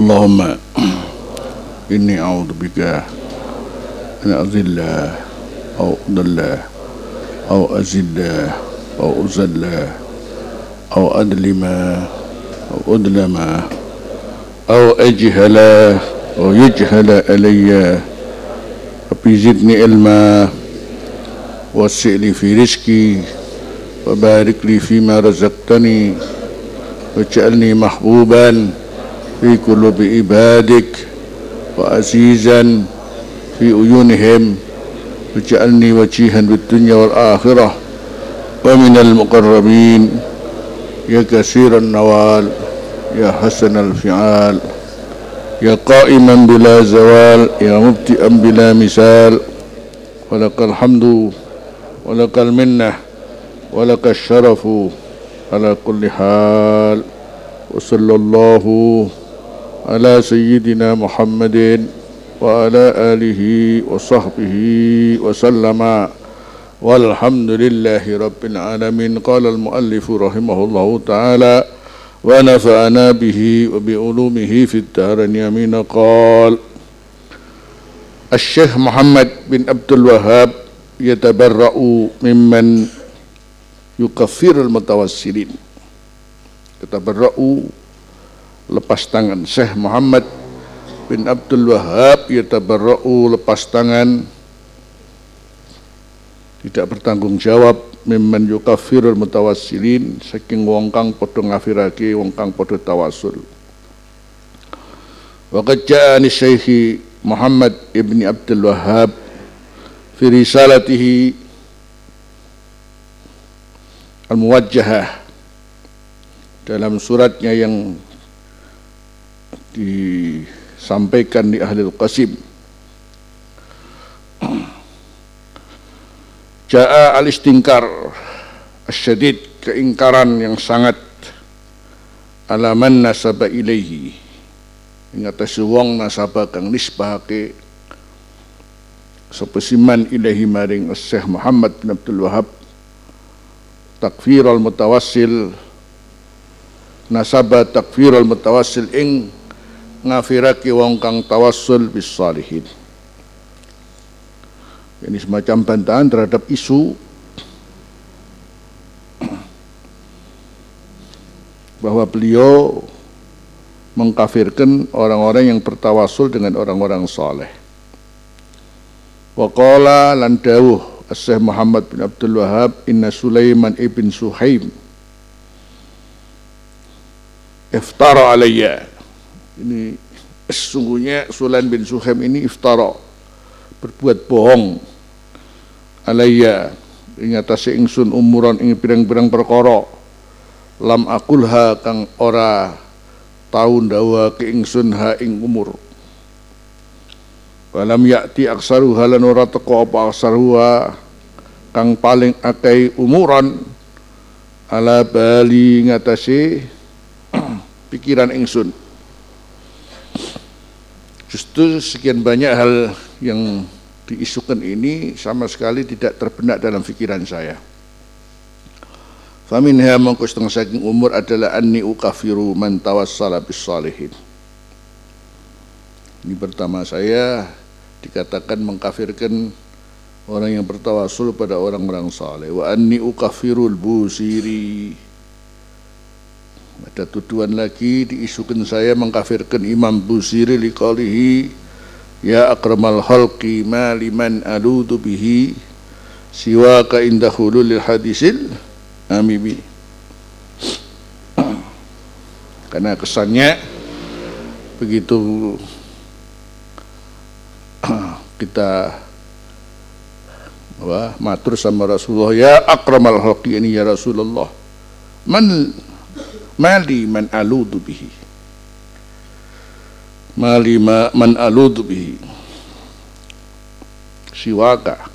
اللهم إني أعوذ بك أن أذل أو أضل أو أزل أو أزل أو أدلم أو أدلم أو أجهل أو يجهل علي ربي زدني علما وسع لي في رزقي وبارك لي فيما رزقتني واجعلني محبوبا في قلوب عبادك وعزيزا في عيونهم. واجعلني وجيها بالدنيا والآخرة. ومن المقربين يا كثير النوال يا حسن الفعال. يا قائما بلا زوال يا مبتئا بلا مثال. ولك الحمد ولك المنة ولك الشرف على كل حال. وصلى الله على سيدنا محمد وعلى آله وصحبه وسلم. والحمد لله رب العالمين. قال المؤلف رحمه الله تعالى ونفعنا به وبعلومه في الدارين يمين قال الشيخ محمد بن عبد الوهاب يتبرأ ممن يكفر المتوسلين. yatabarra'u lepas tangan Syekh Muhammad bin Abdul Wahab yatabarra'u lepas tangan. Tidak bertanggung jawab mimman yukafirul mutawassilin saking wong kang padha ngafirake wong kang padha tawasul. Wa qad ja'ani Muhammad ibni Abdul Wahab fi risalatihi al-muwajjahah. Dalam suratnya yang disampaikan di Ahlul Qasim. Ja'a al-istingkar asyadid keingkaran yang sangat alaman nasaba ilaihi. Ingat wong nasaba kang nisbahake sepesiman ilahi maring Syekh Muhammad bin Abdul Wahab takfir al-mutawassil nasaba takfirul mutawassil ing ngafiraki wong kang tawassul bis salihin ini semacam bantahan terhadap isu bahwa beliau mengkafirkan orang-orang yang bertawasul dengan orang-orang saleh. Waqala lan dawuh Syekh Muhammad bin Abdul Wahab inna Sulaiman ibn Suhaim iftara alayya ini sesungguhnya Sulaim bin Suhaim ini iftara berbuat bohong. Alayya ing atase ingsun umuran ing pirang-pirang perkara. Lam akulha kang ora taun dawa ke ingsun ha ing umur. Walam yakti aksaru halan ora teko apa aksaruha kang paling akai umuran. Ala bali ngatasi pikiran ingsun. Justru sekian banyak hal yang diisukan ini sama sekali tidak terbenak dalam pikiran saya. Faminha mongko setengah saking umur adalah anni ukafiru man tawassala bis. Ini pertama saya dikatakan mengkafirkan orang yang bertawasul pada orang-orang saleh. Wa anni ukafirul busiri ada tuduhan lagi diisukan saya mengkafirkan Imam Busiri liqalihi ya akramal khalqi ma liman aludu bihi siwaka inda hululil hadisil. Amibi karena kesannya begitu kita apa, matur sama Rasulullah ya akramal khalqi ini ya Rasulullah man mali man aludu bihi. Mali ma man aludu bihi. Siwaka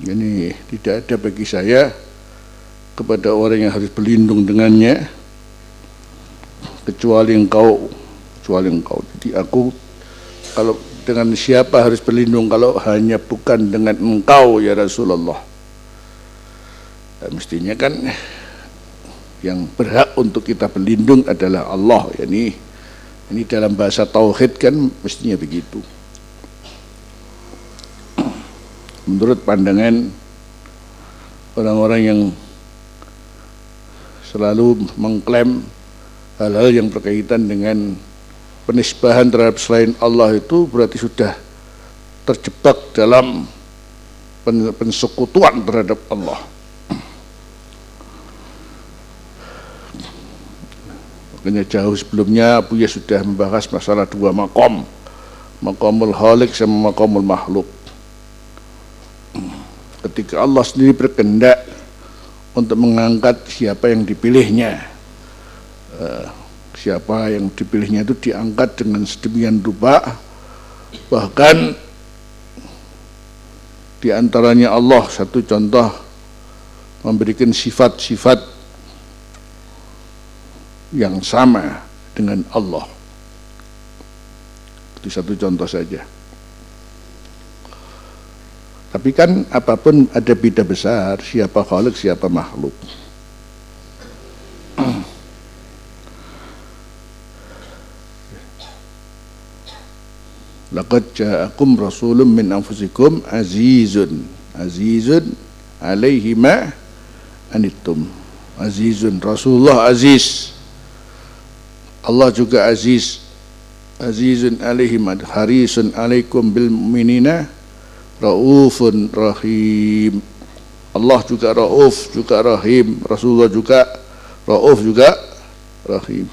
ini tidak ada bagi saya kepada orang yang harus berlindung dengannya kecuali engkau kecuali engkau. Jadi aku kalau dengan siapa harus berlindung kalau hanya bukan dengan engkau ya Rasulullah? Mestinya kan yang berhak untuk kita berlindung adalah Allah. Ya ini ini dalam bahasa tauhid kan mestinya begitu. Menurut pandangan orang-orang yang selalu mengklaim hal-hal yang berkaitan dengan penisbahan terhadap selain Allah itu berarti sudah terjebak dalam pensekutuan terhadap Allah. Makanya jauh sebelumnya Buya sudah membahas masalah dua makom, makomul halik sama makomul makhluk. Ketika Allah sendiri berkehendak untuk mengangkat siapa yang dipilihnya, eh, siapa yang dipilihnya itu diangkat dengan sedemikian rupa, bahkan di antaranya Allah satu contoh memberikan sifat-sifat yang sama dengan Allah. Itu satu contoh saja. Tapi kan apa pun ada beda besar, siapa khalik, siapa makhluk. Laqad ja'akum rasulun min anfusikum azizun. Azizun alaihi ma anittum. Azizun Rasulullah aziz. Allah juga aziz. Azizun alaihi ma harisun alaikum bil mu'minina raufun rahim. Allah juga rauf juga rahim. Rasulullah juga rauf juga rahim.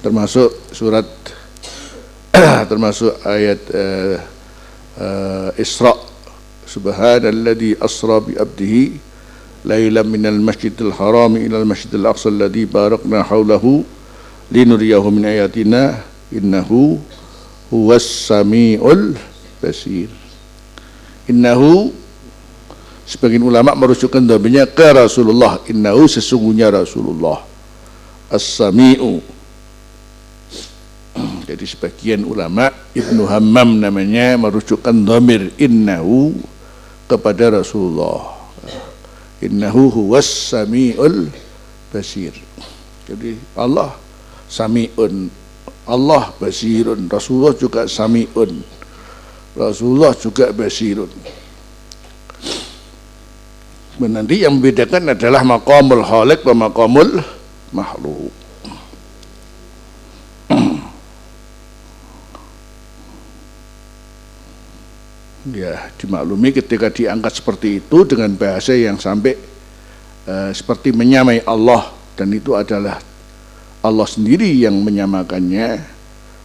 Termasuk surat termasuk ayat uh, uh, Isra. Subhanalladzi asra bi abdihi lailan minal masjidil haram ila al masjidil aqsa alladzi barakna haulahu linuriyahu min ayatina innahu huwas samiul basir. Innahu sebagian ulama merujukkan dhamanya ke Rasulullah. Innahu sesungguhnya Rasulullah. As-sami'u jadi sebagian ulama Ibnu Hammam namanya merujukkan domir innahu kepada Rasulullah. Innahu huwas sami'ul basir. Jadi Allah sami'un. Allah basirun. Rasulullah juga sami'un. Rasulullah juga basirun. Nanti yang membedakan adalah maqamul khaliq dan maqamul makhluk ya dimaklumi ketika diangkat seperti itu dengan bahasa yang sampai uh, seperti menyamai Allah. Dan itu adalah Allah sendiri yang menyamakannya.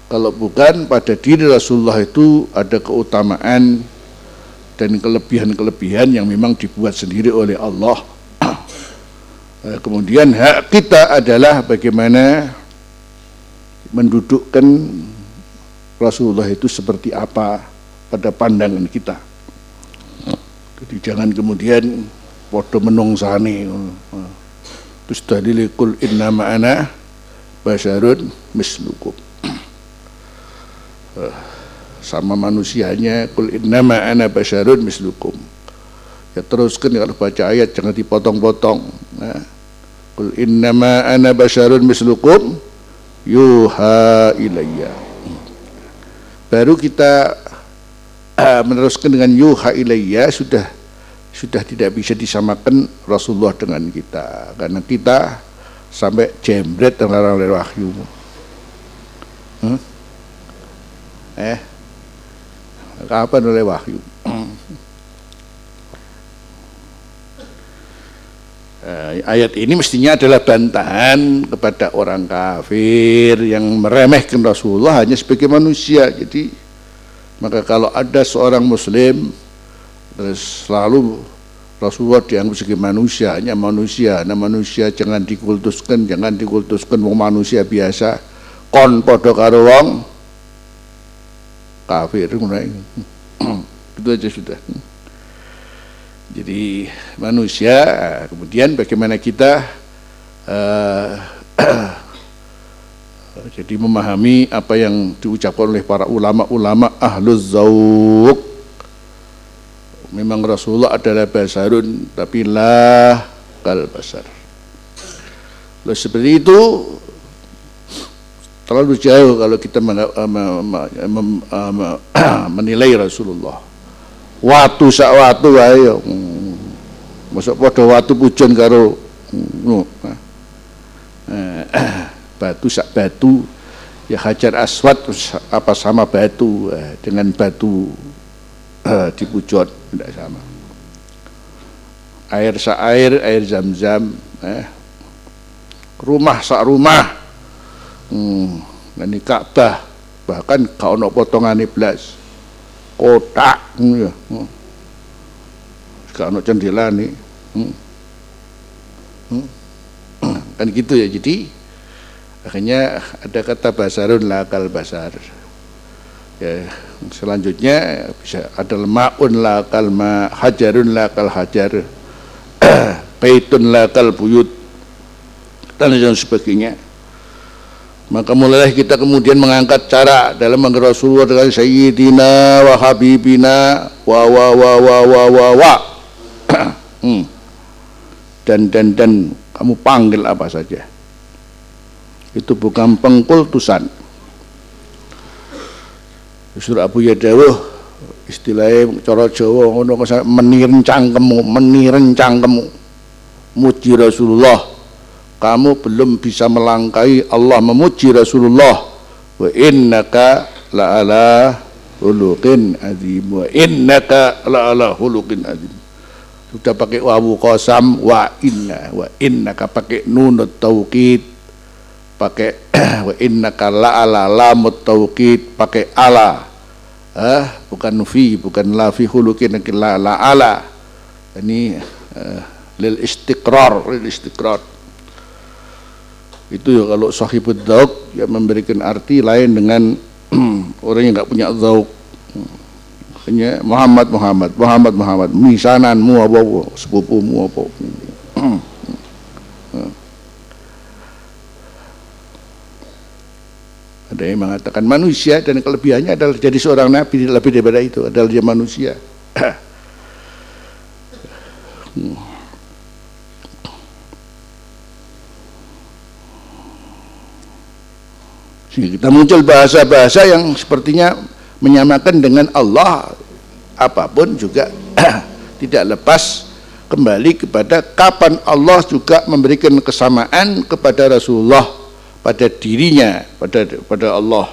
Kalau bukan pada diri Rasulullah itu ada keutamaan dan kelebihan-kelebihan yang memang dibuat sendiri oleh Allah. Uh, kemudian hak kita adalah bagaimana mendudukkan Rasulullah itu seperti apa pada pandangan kita. Jadi jangan kemudian podo menungsani. Terus tadi kul inna ma'ana basyarun mislukum. Sama manusianya kul inna ma'ana basyarun mislukum. Ya teruskan kalau baca ayat jangan dipotong-potong. Nah, kul inna ma'ana basyarun mislukum yuha ilayya. Baru kita uh, meneruskan dengan yuha ilayya sudah sudah tidak bisa disamakan Rasulullah dengan kita karena kita sampai jembret terlarang oleh wahyu hmm? eh kapan oleh wahyu Uh, ayat ini mestinya adalah bantahan kepada orang kafir yang meremehkan Rasulullah hanya sebagai manusia. Jadi maka kalau ada seorang muslim selalu Rasulullah dianggap sebagai manusia, hanya manusia. Nah manusia jangan dikultuskan, jangan dikultuskan wong manusia biasa. Kon podo karo wong kafir Itu aja sudah. Jadi manusia, kemudian bagaimana kita uh, jadi memahami apa yang diucapkan oleh para ulama-ulama ahluz zauq memang Rasulullah adalah basarun tapi lah kal basar. Lalu seperti itu terlalu jauh kalau kita menilai Rasulullah. Waktu sak waktu ayo masuk pada waktu pujon karo no, batu sak batu ya hajar aswad apa sama batu eh, dengan batu eh, di tidak sama air sak air air zam-zam eh, rumah sak rumah hmm, ini Ka'bah bahkan kau nak potongan iblis kotak hmm, ya. Hmm. Kalau jendela nih hmm. Hmm. kan gitu ya jadi akhirnya ada kata basarun lakal basar. Ya selanjutnya bisa ada ma'un lakal ma hajarun lakal hajar. Baitun lakal buyut. Dan lain sebagainya. Maka mulailah kita kemudian mengangkat cara dalam manggil Rasulullah dengan Sayyidina wa Habibina wa wa wa wa wa wa wa. Hmm. dan dan dan kamu panggil apa saja itu bukan pengkultusan. Justru Abu Yadawuh istilahnya cara Jawa ngono menirencang kamu menirencang kamu muji Rasulullah. Kamu belum bisa melangkai Allah memuji Rasulullah. Wa innaka la ala hulukin azim wa innaka la ala hulukin azim sudah pakai wawu qasam wa inna wa innaka pakai nun taukid pakai wa innaka la ala lamut taukid pakai ala. Ah bukan fi bukan la fi hulukin la la ala. Ini uh, lil istiqrar lil istiqrar. Itu ya kalau sahibud dauk ya memberikan arti lain dengan orang yang nggak punya dauk hanya Muhammad Muhammad Muhammad Muhammad. Misananmu apa sepupumu apa ada yang mengatakan manusia dan kelebihannya adalah jadi seorang nabi lebih daripada itu adalah dia manusia. Kita muncul bahasa-bahasa yang sepertinya menyamakan dengan Allah. Apa pun juga tidak lepas kembali kepada kapan Allah juga memberikan kesamaan kepada Rasulullah pada dirinya pada pada Allah.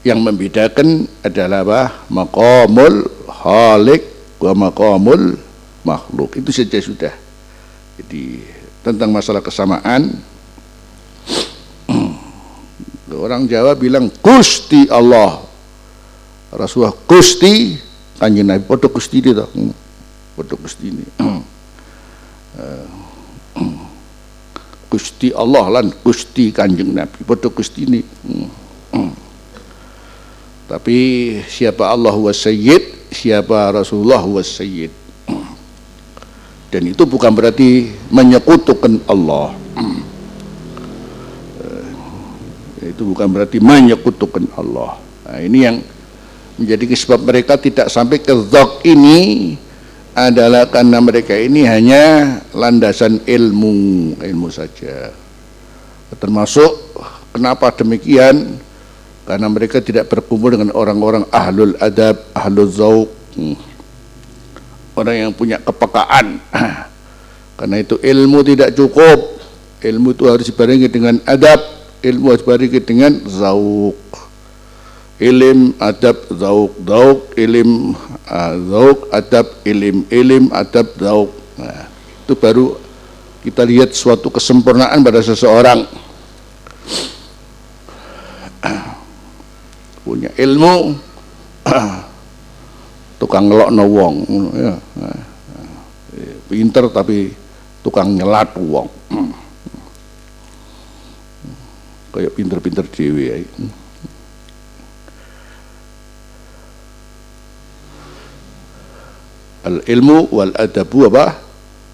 Yang membedakan adalah apa? Maqamul khaliq wa maqamul makhluk itu saja sudah. Jadi tentang masalah kesamaan. Orang Jawa bilang Gusti Allah. Rasulullah Gusti. Kanjeng Nabi podo Gusti itu hmm. podo Gusti ini. Eh, Gusti Allah lan Gusti kanjeng Nabi. Podo Gusti ini. Hmm. tapi siapa Allah wa Sayyid siapa Rasulullah wa Sayyid. Dan itu bukan berarti menyekutukan Allah. Itu bukan berarti menyekutukan Allah. Nah, ini yang menjadi sebab mereka tidak sampai ke zok ini adalah karena mereka ini hanya landasan ilmu ilmu saja. Termasuk kenapa demikian? Karena mereka tidak berkumpul dengan orang-orang ahlul adab ahlul zauk hmm. orang yang punya kepekaan. Karena itu ilmu tidak cukup. Ilmu itu harus dibarengi dengan adab ilmu harus bariki dengan zauk ilim adab zauk zauk ilim uh, zauk adab ilim. Ilim adab zauk nah, itu baru kita lihat suatu kesempurnaan pada seseorang. Punya ilmu tukang ngelok wong ya. pinter tapi tukang nyelat wong. Kayak pinter-pinter dewi ya. Al ilmu wal adabu apa?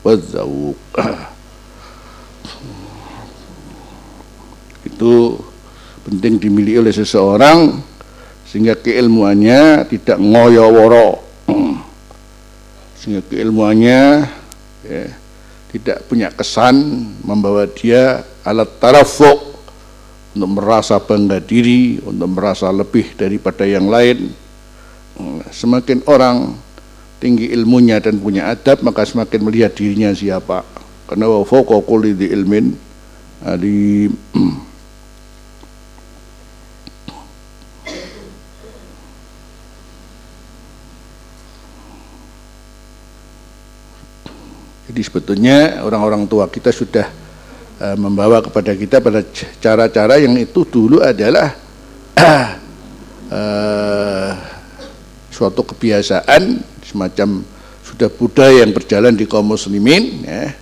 Wazawuk itu penting dimiliki oleh seseorang sehingga keilmuannya tidak ngoyo woro sehingga keilmuannya ya, tidak punya kesan membawa dia alat tarafuk untuk merasa bangga diri, untuk merasa lebih daripada yang lain. Semakin orang tinggi ilmunya dan punya adab, maka semakin melihat dirinya siapa. Karena wa fawqa di ilmin di Jadi sebetulnya orang-orang tua kita sudah uh, membawa kepada kita pada cara-cara yang itu dulu adalah uh, suatu kebiasaan semacam sudah budaya yang berjalan di kaum muslimin ya.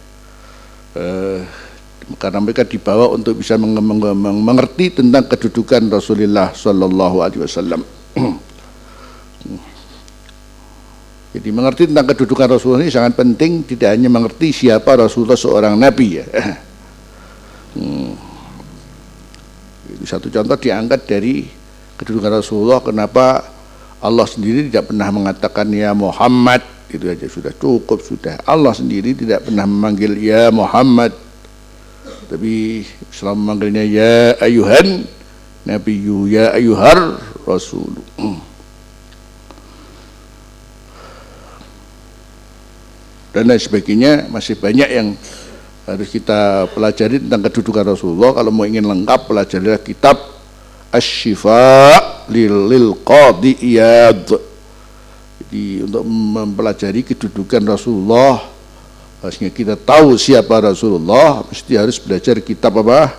Uh, karena mereka dibawa untuk bisa meng meng meng mengerti tentang kedudukan Rasulullah Shallallahu Alaihi Wasallam. Jadi mengerti tentang kedudukan Rasulullah ini sangat penting, tidak hanya mengerti siapa Rasulullah seorang Nabi ya. Hmm. Itu satu contoh diangkat dari kedudukan Rasulullah kenapa Allah sendiri tidak pernah mengatakan ya Muhammad itu aja. Sudah cukup sudah. Allah sendiri tidak pernah memanggil ya Muhammad. Tapi selalu memanggilnya ya ayuhan Nabiyu ya ayuhar Rasul. Hmm. dan lain sebagainya masih banyak yang harus kita pelajari tentang kedudukan Rasulullah. Kalau mau ingin lengkap pelajarilah kitab Asy-Syifa lil, Qadi Iyad. Jadi untuk mempelajari kedudukan Rasulullah sehingga kita tahu siapa Rasulullah mesti harus belajar kitab apa?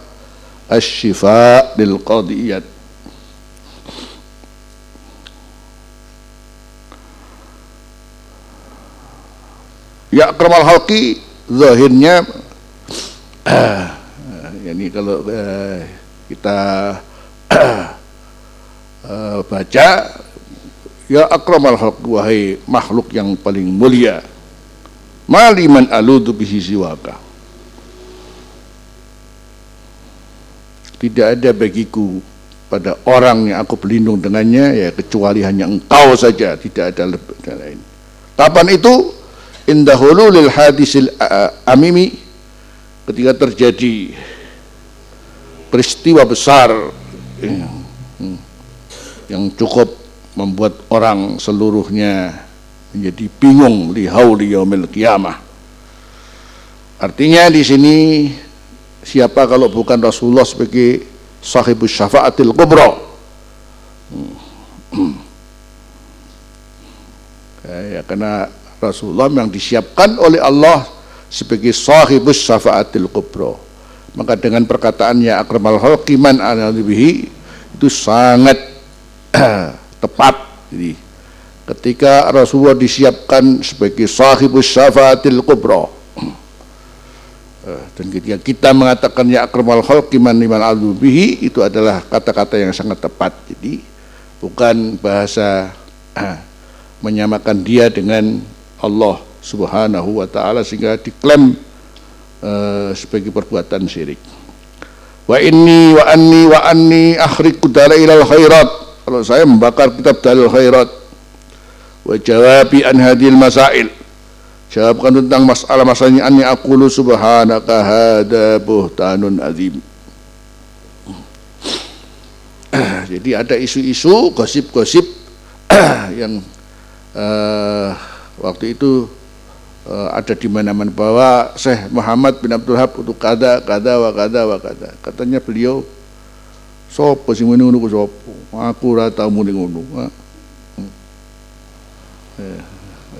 Asy-Syifa lil Qadi Iyad. Ya akramal halki zahirnya uh, ini kalau uh, kita uh, baca ya akramal halki wahai makhluk yang paling mulia maliman aludu bihi siwaka. Tidak ada bagiku pada orang yang aku berlindung dengannya ya kecuali hanya engkau saja tidak ada lebih lain. Kapan itu indah hululil hadisil amimi ketika terjadi peristiwa besar hmm, yang cukup membuat orang seluruhnya menjadi bingung li hauli yaumil qiyamah. Artinya di sini siapa kalau bukan Rasulullah sebagai sahibus syafaatil kubra? Hmm, hmm. ya, karena Rasulullah yang disiapkan oleh Allah sebagai sahibus syafaatil kubro maka dengan perkataannya akramal halqiman bihi itu sangat tepat. Jadi ketika Rasulullah disiapkan sebagai sahibus syafaatil kubro eh, dan ketika kita mengatakan ya akramal halqiman liman bihi itu adalah kata-kata yang sangat tepat. Jadi bukan bahasa menyamakan dia dengan Allah Subhanahu wa taala sehingga diklaim uh, sebagai perbuatan syirik. Wa inni wa anni wa anni akhriqu dalailal khairat. Kalau saya membakar kitab dalil khairat wa jawabi an hadil masail. Jawabkan tentang masalah-masalahnya anni aqulu subhanaka hada buhtanun azim. Jadi ada isu-isu, gosip-gosip yang uh, waktu itu uh, ada di mana-mana. Bahwa Syekh Muhammad bin Abdul Hab untuk kada kada wa kada wa kada. Katanya beliau sopo sing ngene ngono sopo? Aku ora tau muni ngono. Eh,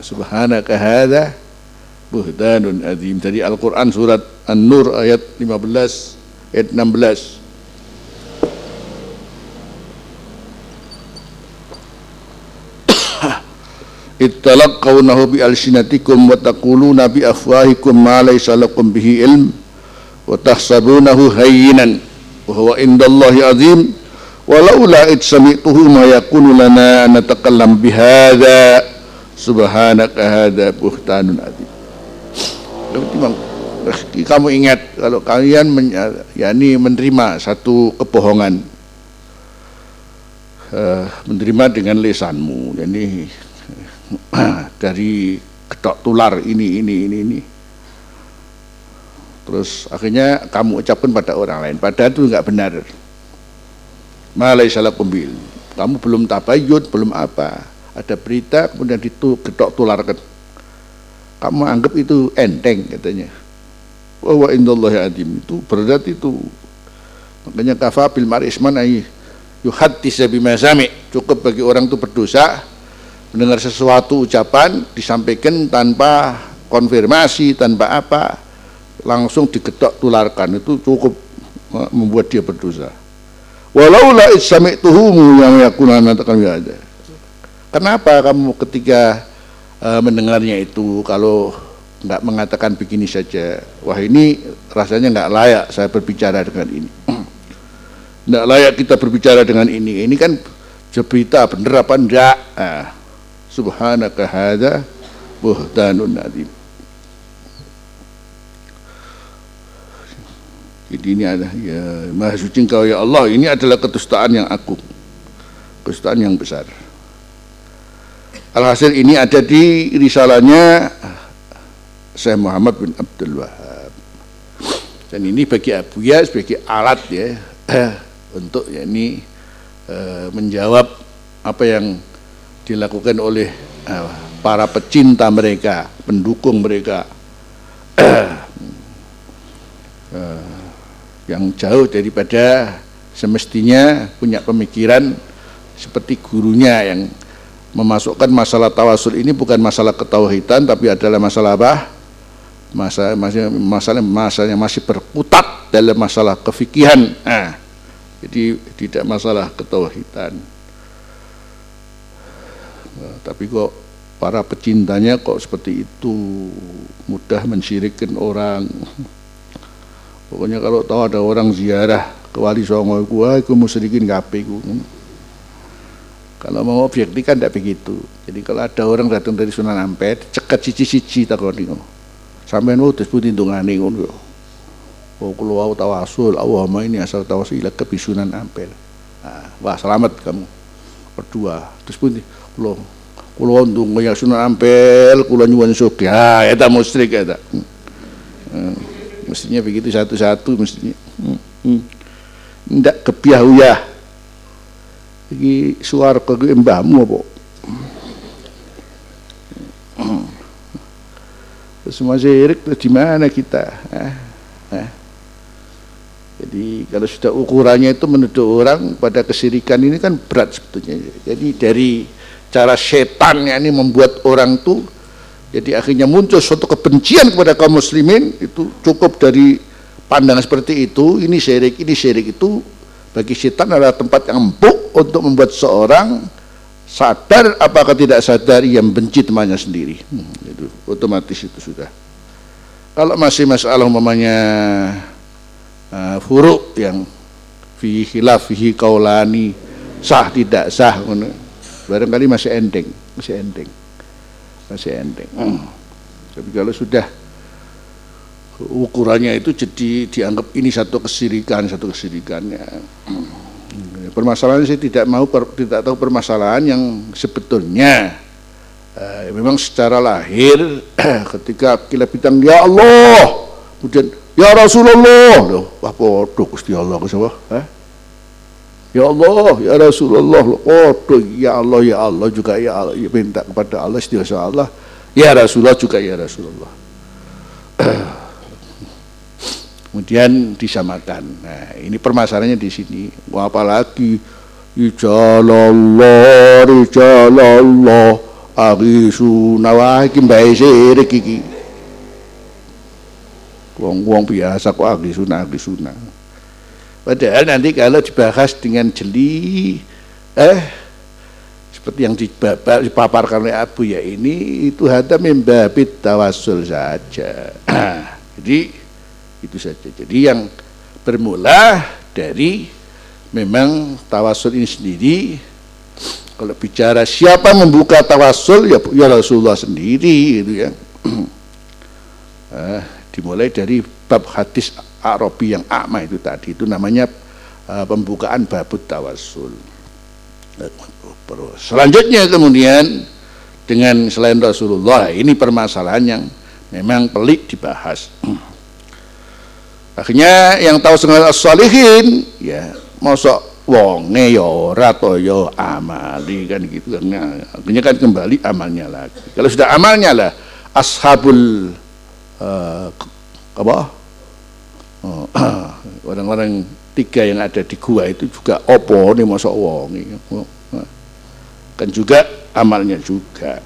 subhanaka hadza buhdanun azim dari Al-Qur'an surat An-Nur ayat 15 ayat 16 ittalaqawnahu bi alsinatikum wa taquluna bi afwahikum ma laysa lakum bihi ilm wa tahsabunahu hayyinan wa huwa indallahi azim walaula id sami'tuhu ma yakunu lana an natakallam bihadza subhanaka hadza buhtanun azim kamu ingat kalau kalian men, yakni menerima satu kebohongan uh, menerima dengan lesanmu yani dari gedok tular ini ini ini ini. Terus akhirnya kamu ucapkan pada orang lain padahal itu nggak benar. Malai salah kumbil kamu belum tabayun belum apa. Ada berita kemudian itu gedok tularkan kamu anggap itu enteng katanya. Wa indallahi adim. Itu berat itu. Makanya kafa bil marisman ay yuhaddis bima sami cukup bagi orang itu berdosa mendengar sesuatu ucapan disampaikan tanpa konfirmasi tanpa apa langsung digetok tularkan. Itu cukup membuat dia berdosa. Walau la isami'tuhum yang yakuna natakan ada. Kenapa kamu ketika uh, mendengarnya itu kalau nggak mengatakan begini saja wah ini rasanya nggak layak saya berbicara dengan ini. Nggak layak kita berbicara dengan ini. Ini kan berita bener apa enggak ah, subhanaka hadza buhtanun nadim jadi ini ada ya maha suci engkau ya Allah. Ini adalah ketustaan yang agung. Ketustaan yang besar. Alhasil ini ada di risalahnya Syekh Muhammad bin Abdul Wahab dan ini bagi Abu ya sebagai alat ya untuk ya ini uh, menjawab apa yang dilakukan oleh uh, para pecinta mereka pendukung mereka. Uh, yang jauh daripada semestinya punya pemikiran seperti gurunya yang memasukkan masalah tawasul ini bukan masalah ketauhidan tapi adalah masalah apa? masalah masalah masalah yang masih berkutat dalam masalah kefikihan. Nah, jadi tidak masalah ketauhidan tapi kok para pecintanya kok seperti itu? Mudah mensyirikkan orang. Pokoknya kalau tahu ada orang ziarah ke wali songo gua aku musyrikin kabeh kalau mau objektif kan tidak begitu. Jadi kalau ada orang datang dari Sunan Ampel cekat cici-cici takoni sampai nu terus putih dongane ngono Oh kalau wau tawasul, Allahumma ini asal tawasul ila kebisunan ampel. Nah, wah selamat kamu berdua. Terus pun kalau kalau untuk ya sunan ampel, kalau nyuwun sugih. Ah, eta musyrik eta. Hmm. Hmm. Mestinya begitu satu-satu mestinya. Hmm. Hmm. Ndak kepiah-uyah. Iki suara ke mbahmu apa? Semua syirik di mana kita eh? Eh? jadi kalau sudah ukurannya itu menuduh orang pada kesirikan ini kan berat sebetulnya jadi dari cara setan ini membuat orang tuh jadi akhirnya muncul suatu kebencian kepada kaum muslimin itu cukup dari pandangan seperti itu ini syirik ini syirik itu. Bagi setan adalah tempat yang empuk untuk membuat seorang sadar apakah tidak sadar yang benci temannya sendiri. Hmm, itu otomatis itu sudah. Kalau masih masalah umpamanya uh, furuk yang fi khilaf fihi kaulani sah tidak sah barangkali masih ending masih ending masih ending. Hmm. tapi kalau sudah ukurannya itu jadi dianggap ini satu kesirikan satu kesirikannya hmm. Permasalahan saya tidak mau per, tidak tahu permasalahan yang sebetulnya. Uh, memang secara lahir ketika kita bilang ya Allah! Kemudian ya Rasulullah! Loh wah podo Gusti Allah ke eh? Ya Allah, ya Rasulullah, oh ya Allah, ya Allah juga ya Allah, ya minta kepada Allah, istighfar Allah, ya Rasulullah juga ya Rasulullah. kemudian disamakan. Nah, ini permasalahannya di sini. Apalagi Ijalallah, Ijalallah, Agisuna, wah iki mbae sirik. Wong-wong biasa kok Agisuna, Agisuna. Padahal nanti kalau dibahas dengan jeli, eh seperti yang dipaparkan oleh Abu ya ini itu hanya membabit tawasul saja. Jadi itu saja jadi yang bermula dari memang tawasul ini sendiri kalau bicara siapa membuka tawasul ya, ya Rasulullah sendiri itu ya eh, dimulai dari bab hadis Arabi yang akma itu tadi. Itu namanya uh, pembukaan babut tawasul. Selanjutnya kemudian dengan selain Rasulullah ini permasalahan yang memang pelik dibahas. Akhirnya yang tahu sengaja salihin ya mosok wonge ya ora to ya amali kan gitu kan. Akhirnya kan kembali amalnya lagi. Kalau sudah amalnya lah ashabul uh, apa oh, orang-orang tiga yang ada di gua itu juga opo nih mosok wonge kan juga amalnya juga.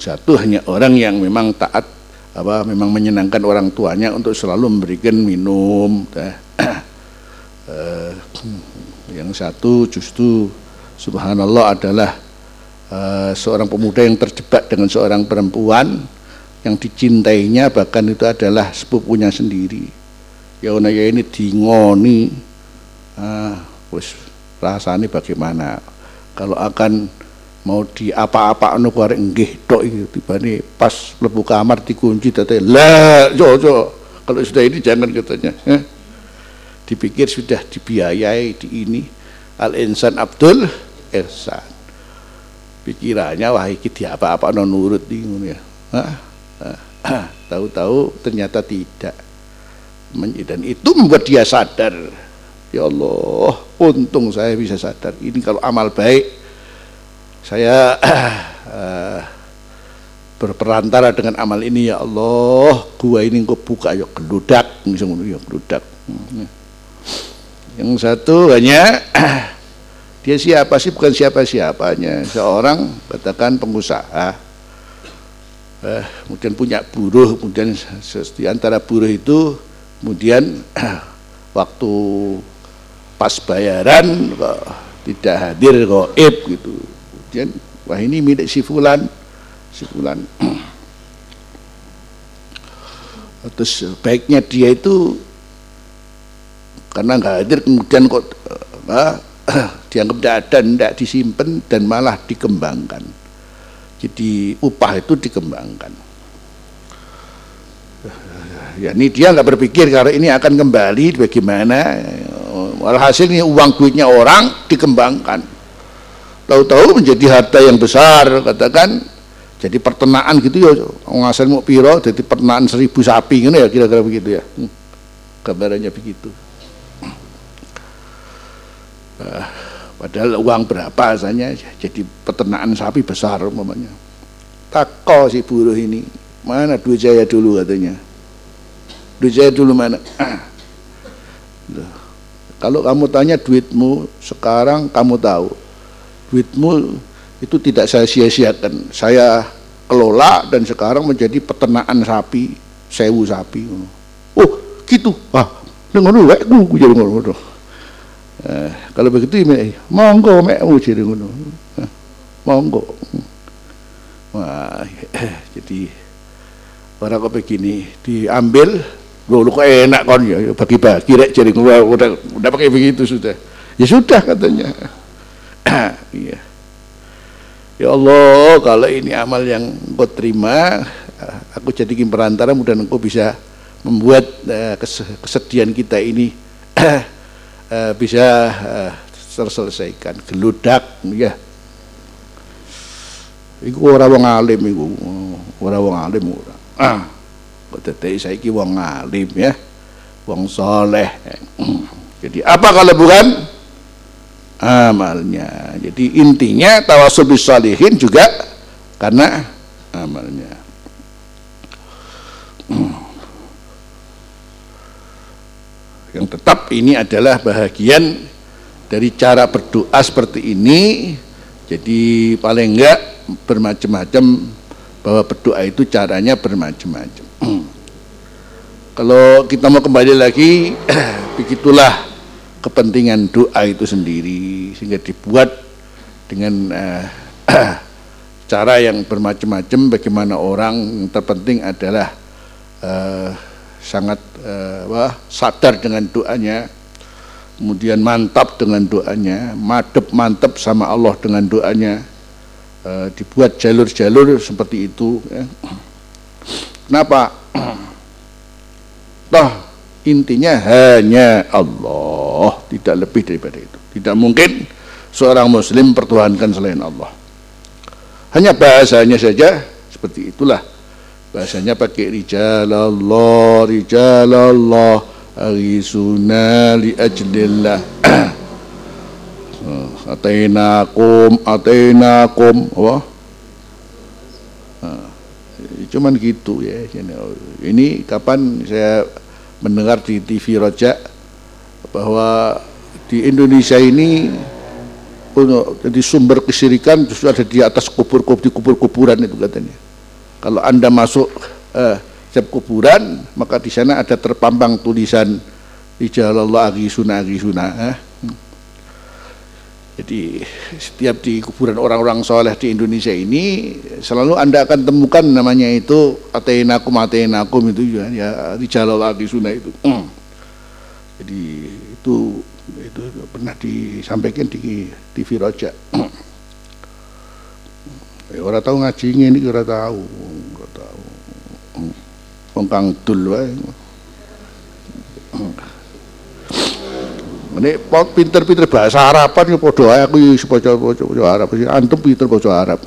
Satu hanya orang yang memang taat apa memang menyenangkan orang tuanya untuk selalu memberikan minum eh, yang satu justru subhanallah adalah uh, seorang pemuda yang terjebak dengan seorang perempuan yang dicintainya bahkan itu adalah sepupunya sendiri. Ya ya ini dingoni. Ah, wis rasanya bagaimana? Kalau akan mau di apa-apa anu kuare nggih tok iki tibane pas lebu kamar dikunci tete lah jo jo kalau sudah ini jangan katanya. Eh? dipikir sudah dibiayai di ini. Al insan abdul ihsan pikirannya wah iki di apa-apa anu nurut di ya tahu-tahu ternyata tidak. Dan itu membuat dia sadar. Ya Allah untung saya bisa sadar. Ini kalau amal baik saya uh, berperantara dengan amal ini ya Allah. Gua ini kau buka yuk geludak. Misalnya yuk geludak. Hmm. yang satu hanya dia siapa sih? Bukan siapa-siapanya. Seorang katakan pengusaha. Eh, kemudian punya buruh kemudian di antara buruh itu kemudian waktu pas bayaran kok tidak hadir kok ib gitu. Kemudian wah ini milik si fulan. Si fulan. Terus baiknya dia itu karena nggak hadir kemudian kok uh, dianggap tidak ada tidak disimpan dan malah dikembangkan. Jadi upah itu dikembangkan. Ya ini dia nggak berpikir kalau ini akan kembali bagaimana? Walhasil ini uang duitnya orang dikembangkan. Tahu-tahu menjadi harta yang besar katakan. Jadi pertenaan gitu ya ngasen mau piro jadi pertenaan seribu sapi gitu ya kira-kira begitu ya. Hmm. gambarannya begitu uh, padahal uang berapa asalnya jadi peternakan sapi besar umpamanya. Tako si buruh ini. Mana duit saya dulu katanya. Duit saya dulu mana? Kalau kamu tanya duitmu sekarang kamu tahu. Duitmu itu tidak saya sia-siakan. Saya kelola dan sekarang menjadi peternakan sapi sewu sapi. Oh gitu. Ah dengar dulu aku jadi ngono eh, kalau begitu ya monggo mekmu jadi ngono. Eh, monggo. Wah jadi orang kok begini diambil lo kok enak kon ya, ya bagi-bagi rek jadi udah udah pakai begitu sudah. Ya sudah katanya. Iya. Ya Allah, kalau ini amal yang engkau terima, aku jadikan perantara mudah engkau bisa membuat kesedihan kita ini uh, bisa uh, terselesaikan. Geludak, ya. Iku ora wong alim iku, ora wong alim ora. Ah, kok tetei saiki wong alim ya, wong soleh. Jadi apa kalau bukan amalnya. Jadi intinya tawasul salihin juga karena amalnya. Yang tetap ini adalah bahagian dari cara berdoa seperti ini. Jadi paling enggak bermacam-macam bahwa berdoa itu caranya bermacam-macam. Kalau kita mau kembali lagi, begitulah kepentingan doa itu sendiri sehingga dibuat dengan uh, cara yang bermacam-macam bagaimana orang yang terpenting adalah uh, sangat uh, wah, sadar dengan doanya kemudian mantap dengan doanya madep mantap sama Allah dengan doanya uh, dibuat jalur-jalur seperti itu ya. kenapa toh intinya hanya Allah tidak lebih daripada itu tidak mungkin seorang muslim pertuhankan selain Allah. Hanya bahasanya saja seperti itulah. Bahasanya pakai rijalallah, rijalallah, arisuna li ajlillah. Atainakum, atainakum, apa? cuman gitu ya. Ini kapan saya mendengar di TV Roja bahwa di Indonesia ini jadi sumber kesirikan justru ada di atas kubur kubur di kubur kuburan itu katanya. Kalau anda masuk eh, setiap kuburan maka di sana ada terpampang tulisan Ijalallah agisuna agisuna. Eh. Jadi setiap di kuburan orang-orang soleh di Indonesia ini selalu anda akan temukan namanya itu atenakum atenakum itu ya, ya Ijalallah agisuna itu. Hmm. Jadi itu itu pernah disampaikan di TV Roja ya, orang tahu ngaji ini orang tahu orang tahu wong kang wae. Ini pinter-pinter bahasa Araban ya padha ae aku ya baca Arab. Antum pinter baca Arab.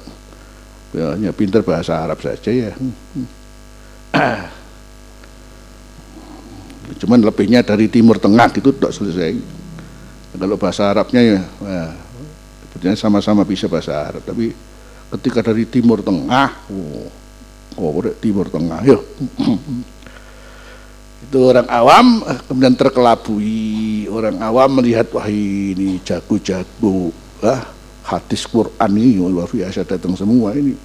Ya hanya pinter bahasa Arab saja ya. Cuman lebihnya dari Timur Tengah itu tidak selesai. Kalau bahasa Arabnya ya, ya sama-sama bisa bahasa Arab, tapi ketika dari Timur Tengah, oh, oh Timur Tengah, yuk. itu orang awam kemudian terkelabui. Orang awam melihat wah ini jago-jago. Lah hadis Quran ini luar biasa datang semua ini.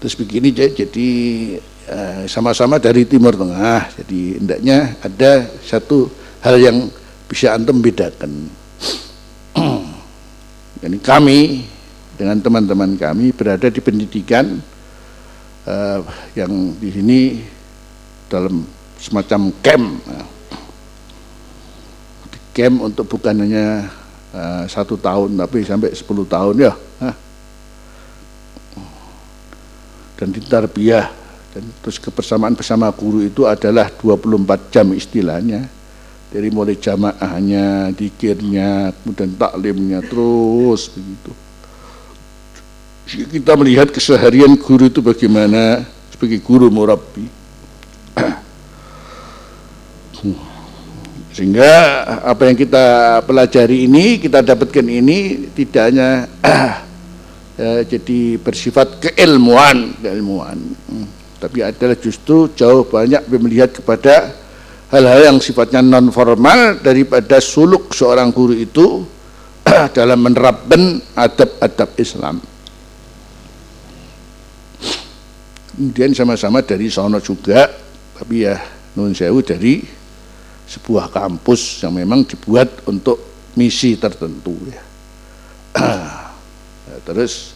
Terus begini jadi Eh, sama-sama dari Timur Tengah. Jadi hendaknya ada satu hal yang bisa antum bedakan. Jadi kami dengan teman-teman kami berada di pendidikan uh, yang di sini dalam semacam camp. Camp untuk bukan hanya uh, satu tahun tapi sampai 10 tahun ya. Dan di tarbiyah dan terus kebersamaan bersama guru itu adalah 24 jam istilahnya dari mulai jamaahnya, dikirnya, kemudian taklimnya terus begitu. Kita melihat keseharian guru itu bagaimana sebagai guru murabi. Sehingga apa yang kita pelajari ini, kita dapatkan ini tidak hanya ya, jadi bersifat keilmuan, keilmuan. Hmm tapi adalah justru jauh banyak melihat kepada hal-hal yang sifatnya non formal daripada suluk seorang guru itu dalam menerapkan adab-adab Islam. Kemudian sama-sama dari sono juga, tapi ya nun sewu dari sebuah kampus yang memang dibuat untuk misi tertentu ya. Terus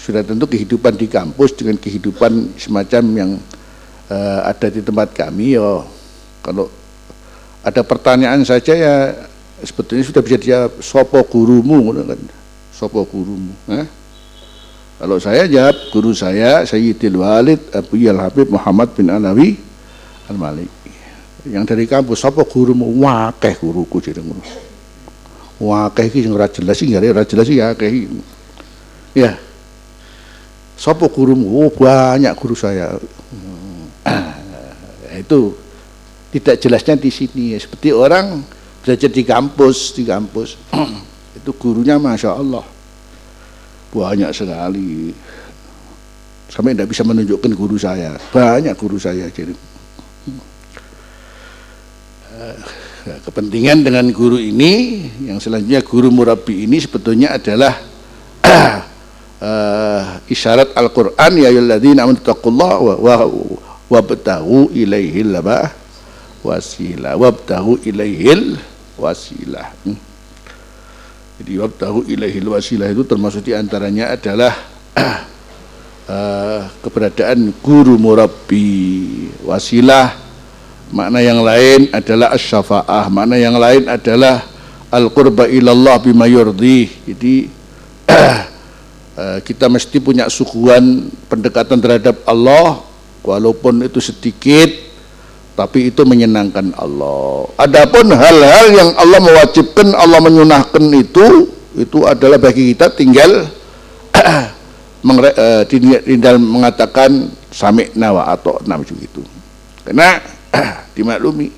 sudah tentu kehidupan di kampus dengan kehidupan semacam yang uh, ada di tempat kami ya kalau ada pertanyaan saja ya sebetulnya sudah bisa dia sopo gurumu? Kan. Sopo gurumu? Eh? kalau saya jawab guru saya Sayyidil Walid Abu Yal Habib Muhammad bin Alawi Al Malik yang dari kampus sopo gurumu? Wakeh guruku jadi wakeh ini yang jelas sih ora jelas sih ya ya. Sopo gurumu? Oh banyak guru saya. Hmm. itu tidak jelasnya di sini. Seperti orang belajar di kampus, di kampus itu gurunya masya Allah banyak sekali. Sampai tidak bisa menunjukkan guru saya. Banyak guru saya jadi. Eh, kepentingan dengan guru ini yang selanjutnya guru murabi ini sebetulnya adalah isyarat Al-Qur'an ya ayyuhalladzina amanu taqullaha wa, wa wabtahu ilaihil apa wasilah wabtahu ilaihil wasilah. Hmm. jadi wabtahu ilaihil wasilah itu termasuk di antaranya adalah uh, keberadaan guru murabbi. Wasilah makna yang lain adalah as-syafa'ah makna yang lain adalah al-qurba ilallah bima yurdi. Jadi Eh, kita mesti punya sukuan pendekatan terhadap Allah walaupun itu sedikit tapi itu menyenangkan Allah. Adapun hal-hal yang Allah mewajibkan, Allah menyunahkan itu, itu adalah bagi kita tinggal tinggal mengatakan sami'na wa atau enam itu. Karena dimaklumi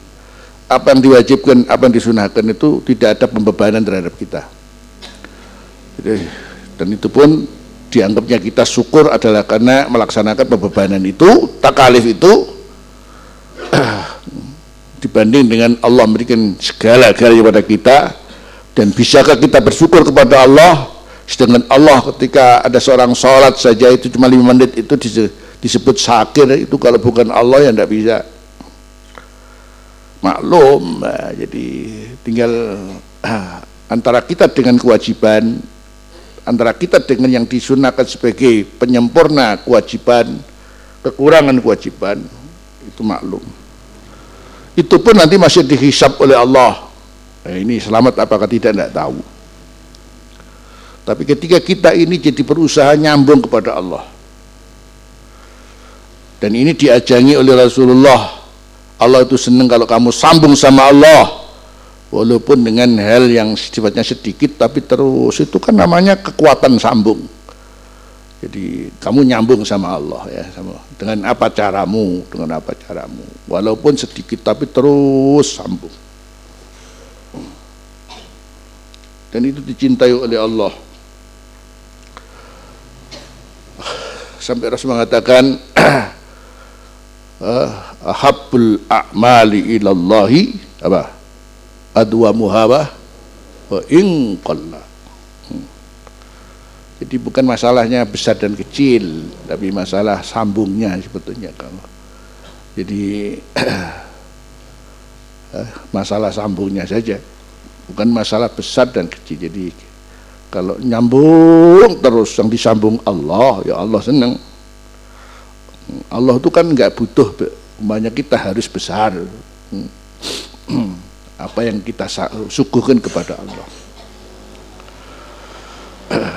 apa yang diwajibkan, apa yang disunahkan itu tidak ada pembebanan terhadap kita. Jadi, dan itu pun dianggapnya kita syukur adalah karena melaksanakan pembebanan itu, takalif itu dibanding dengan Allah memberikan segala-galanya kepada kita dan bisakah kita bersyukur kepada Allah? Sedangkan Allah ketika ada seorang sholat saja itu cuma lima menit itu disebut sakir itu kalau bukan Allah yang tidak bisa. Maklum nah, jadi tinggal antara kita dengan kewajiban antara kita dengan yang disunahkan sebagai penyempurna kewajiban kekurangan kewajiban itu maklum. Itu pun nanti masih dihisap oleh Allah. Nah, ini selamat apakah tidak? Tidak tahu. Tapi ketika kita ini jadi berusaha nyambung kepada Allah. Dan ini diajangi oleh Rasulullah. Allah itu senang kalau kamu sambung sama Allah walaupun dengan hal yang sifatnya sedikit tapi terus itu kan namanya kekuatan sambung jadi kamu nyambung sama Allah ya sama dengan apa caramu, dengan apa caramu. Walaupun sedikit tapi terus sambung. Dan itu dicintai oleh Allah. Sampai Rasul mengatakan ahabbul a'mali ilallahi apa? Adwa muhabah wa qalla jadi bukan masalahnya besar dan kecil, tapi masalah sambungnya sebetulnya kalau. Jadi eh, masalah sambungnya saja, bukan masalah besar dan kecil. Jadi kalau nyambung terus yang disambung Allah, ya Allah senang. Allah itu kan nggak butuh banyak kita harus besar. Apa yang kita suguhkan kepada Allah.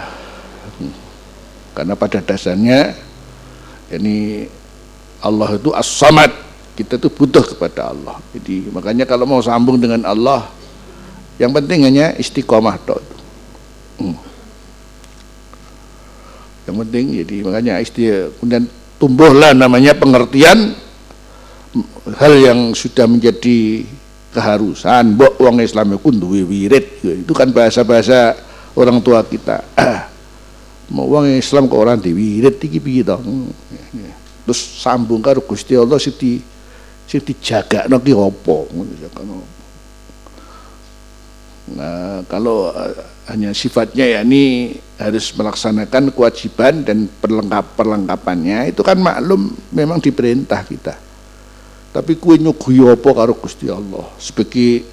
Karena pada dasarnya ini Allah itu as-samad. Kita itu butuh kepada Allah. Jadi makanya kalau mau sambung dengan Allah yang penting hanya istiqomah toh. Hmm. Yang penting jadi makanya isti kemudian tumbuhlah namanya pengertian hal yang sudah menjadi keharusan mbok wong Islam itu duwe wirid. Itu kan bahasa-bahasa orang tua kita. Mau wong Islam ke orang diwirid iki piye to? Terus sambung karo Gusti Allah sing di sing dijagakno ki apa? Nah, kalau uh, hanya sifatnya ya ini harus melaksanakan kewajiban dan perlengkap perlengkapannya itu kan maklum memang diperintah kita. Tapi kue nyuguhi apa karo Gusti Allah sebagai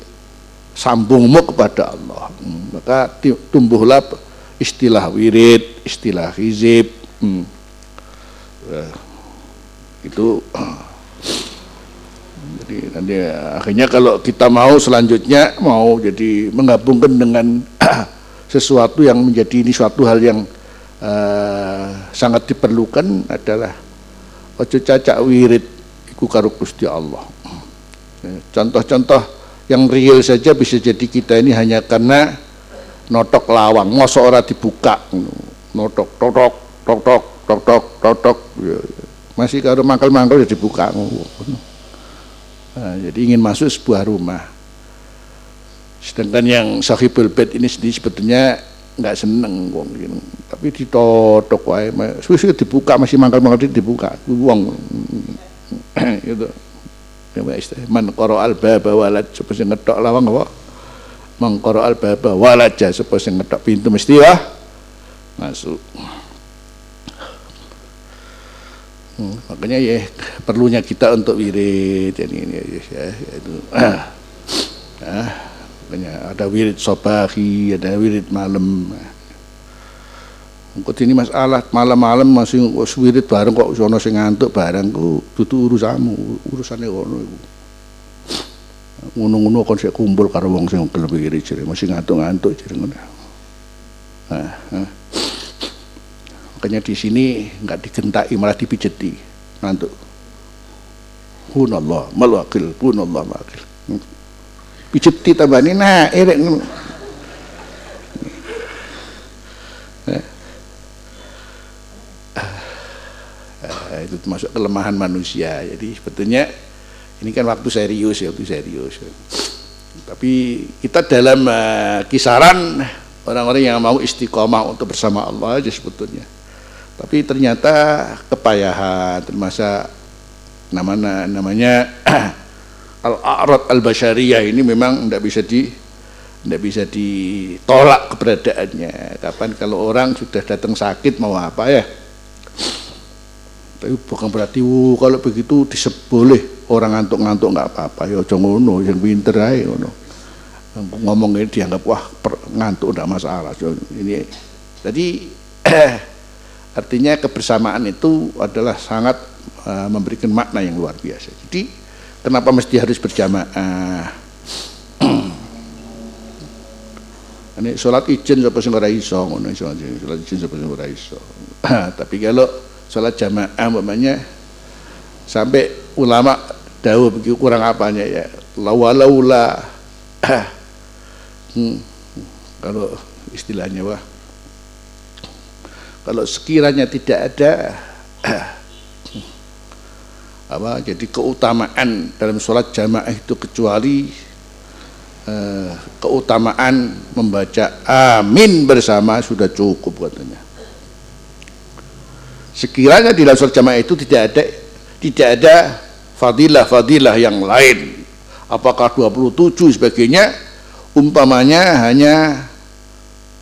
sambungmu kepada Allah. Hmm, maka tumbuhlah istilah wirid, istilah hizib, hmm. uh, itu jadi nanti akhirnya kalau kita mau selanjutnya mau jadi menggabungkan dengan sesuatu yang menjadi ini suatu hal yang uh, sangat diperlukan adalah ojo cacak wirid iku karo Gusti Allah. Contoh-contoh yang real saja bisa jadi kita ini hanya karena notok lawang. Mosok ora dibuka notok totok totok totok totok. Ya, ya. masih kalau mangkal-mangkal ya dibuka nah, jadi ingin masuk sebuah rumah. Sedangkan yang sahibul bed ini sendiri sebetulnya nggak seneng wong gitu. tapi ditotok wae suwi dibuka masih mangkal-mangkal dibuka. Wong itu man qara al baba walad supaya ngetok lawang apa? Mengkoro al baba walaja supaya sing ngetok pintu mesti ya. Masuk. Hmm, makanya ya perlunya kita untuk wirid. Ini, ini ya, ya, itu. Ah, ah, makanya ada wirid sobahi ada wirid malam Kok ini masalah malam-malam masih wirid bareng kok sono sing ngantuk bareng ku dudu urusanmu urusane ngono iku ngono-ngono kon sik kumpul karo wong sing kelebih iri jere masih ngantuk-ngantuk jere ngono. Nah, nah. Makanya di sini nggak digentaki malah dipijeti ngantuk. punallah mal wakil punallah wakil pijet ti tambani nah erek eh. Ah, itu termasuk kelemahan manusia. Jadi sebetulnya ini kan waktu serius ya waktu serius tapi kita dalam uh, kisaran orang-orang yang mau istiqomah untuk bersama Allah aja sebetulnya. Tapi ternyata kepayahan termasuk namanya namanya al-a'rad al-basyariyah ini memang tidak bisa di tidak bisa ditolak keberadaannya. Kapan kalau orang sudah datang sakit mau apa ya tapi bukan berarti uh, kalau begitu diseboleh orang ngantuk-ngantuk nggak apa-apa. Ya jangan ngono yang pinter aja ngono. Ngomong ini dianggap wah per, ngantuk tidak masalah. So, ini. Jadi artinya kebersamaan itu adalah sangat uh, memberikan makna yang luar biasa. Jadi kenapa mesti harus berjamaah? Ini sholat izin siapa sing ora iso? Ngono sholat izin siapa sing ora tapi kalau sholat jamaah umpamanya sampai ulama dawuh begitu kurang apanya ya? Lawalaula hmm, kalau istilahnya wah. Kalau sekiranya tidak ada apa jadi keutamaan dalam sholat jamaah itu kecuali eh, keutamaan membaca amin bersama sudah cukup katanya sekiranya di dalam jamaah itu tidak ada tidak ada fadilah-fadilah yang lain apakah 27 sebagainya umpamanya hanya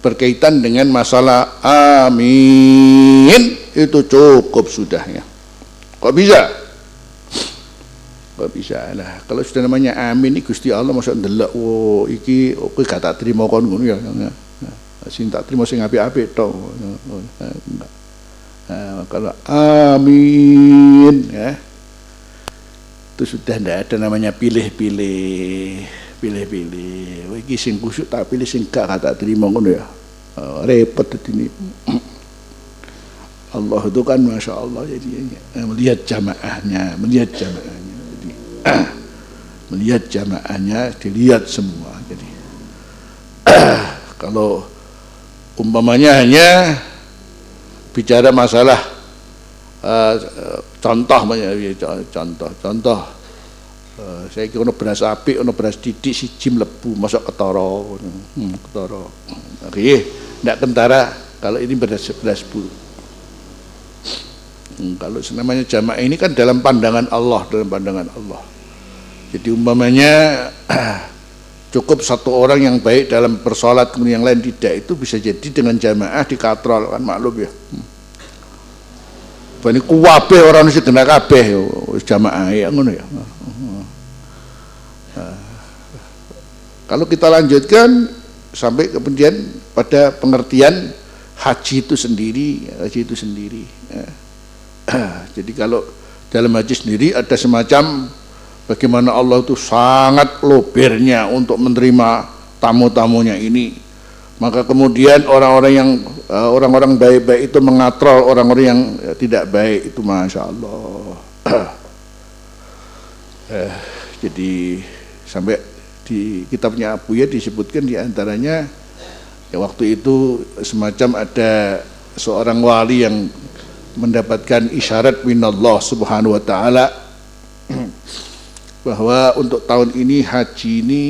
berkaitan dengan masalah amin itu cukup sudah ya kok bisa Kok bisa lah. Kalau sudah namanya amin ini Gusti Allah masa ndelok wo iki kowe gak tak trimo kon ngono ya. Sing tak trimo sing apik-apik to. Nah, kalau amin ya. Itu sudah ndak ada namanya pilih-pilih pilih-pilih. Oh, iki sing kusuk tak pilih sing gak tak terima ngono ya. Oh, repot ini. Allah itu kan masya Allah jadi melihat jamaahnya, melihat jamaahnya. melihat jamaahnya dilihat semua jadi kalau umpamanya hanya bicara masalah uh, contoh contoh contoh. Uh, saya kira beras api ono beras didik si jim lebu masuk ketoro hmm, ketoro oke tidak kentara kalau ini beras beras bu. Hmm, kalau namanya jamaah ini kan dalam pandangan Allah dalam pandangan Allah. Jadi umpamanya cukup satu orang yang baik dalam bersolat kemudian yang lain tidak itu bisa jadi dengan jamaah dikatrol kan maklum ya. Hmm. Ini kuwabe orang sih kena kabeh jamaah ya ngono ya. Nah, kalau kita lanjutkan sampai kemudian pada pengertian haji itu sendiri, haji itu sendiri. Ya. Jadi kalau dalam haji sendiri ada semacam bagaimana Allah itu sangat lobernya untuk menerima tamu-tamunya ini. Maka kemudian orang-orang yang eh, orang-orang baik-baik itu mengatrol orang-orang yang eh, tidak baik itu masya Allah. Eh, jadi sampai di kitabnya Abu ya disebutkan di antaranya ya waktu itu semacam ada seorang wali yang mendapatkan isyarat minallah subhanahu wa ta'ala bahwa untuk tahun ini haji ini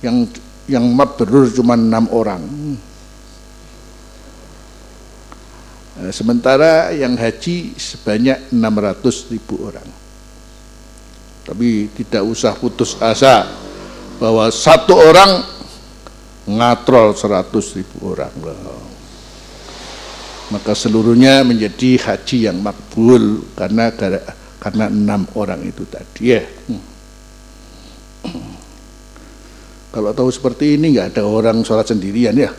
yang yang mabrur cuma enam orang. Eh, sementara yang haji sebanyak 600 ribu orang. Tapi tidak usah putus asa bahwa satu orang ngatrol 100 ribu orang. Maka seluruhnya menjadi haji yang makbul karena karena enam orang itu tadi. Ya. Kalau tahu seperti ini nggak ada orang sholat sendirian ya.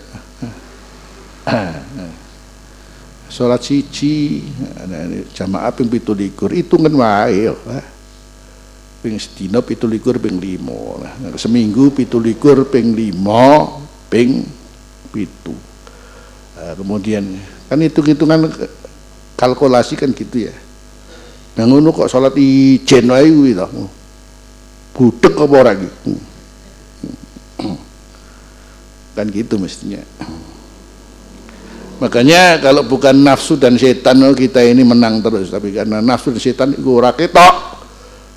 Sholat siji jamaah ping pitu likur kan wae ping sedina pitu likur ping limo seminggu pitu likur ping limo ping pitu. Kemudian kan hitung-hitungan kalkulasi kan gitu ya Nah ngono kok salat ijen wae kuwi to. Budek apa ora iki? Kan gitu mestinya. Makanya kalau bukan nafsu dan setan oh, kita ini menang terus, tapi karena nafsu dan setan itu ora ketok.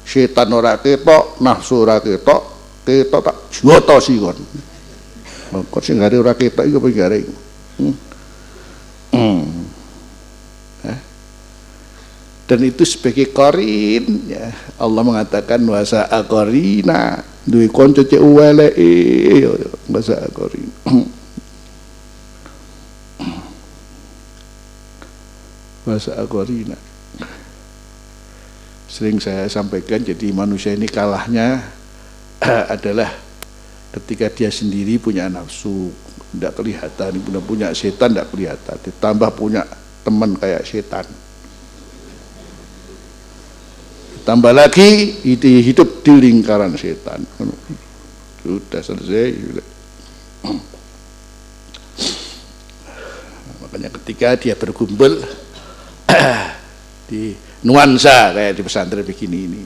Setan ora ketok, nafsu ora ketok, ketok tak joto sih kon. Kok sing gare ora ketok iku apa gare? Hmm. Dan itu sebagai korin ya. Allah mengatakan wasa akorina duwe konco cek uwele wasa akorin. bahasa Agorina sering saya sampaikan jadi manusia ini kalahnya adalah ketika dia sendiri punya nafsu. Tidak kelihatan punya punya setan tidak kelihatan. Ditambah punya teman kayak setan tambah lagi hidup di lingkaran setan. Sudah selesai makanya ketika dia berkumpul di nuansa kayak di pesantren begini ini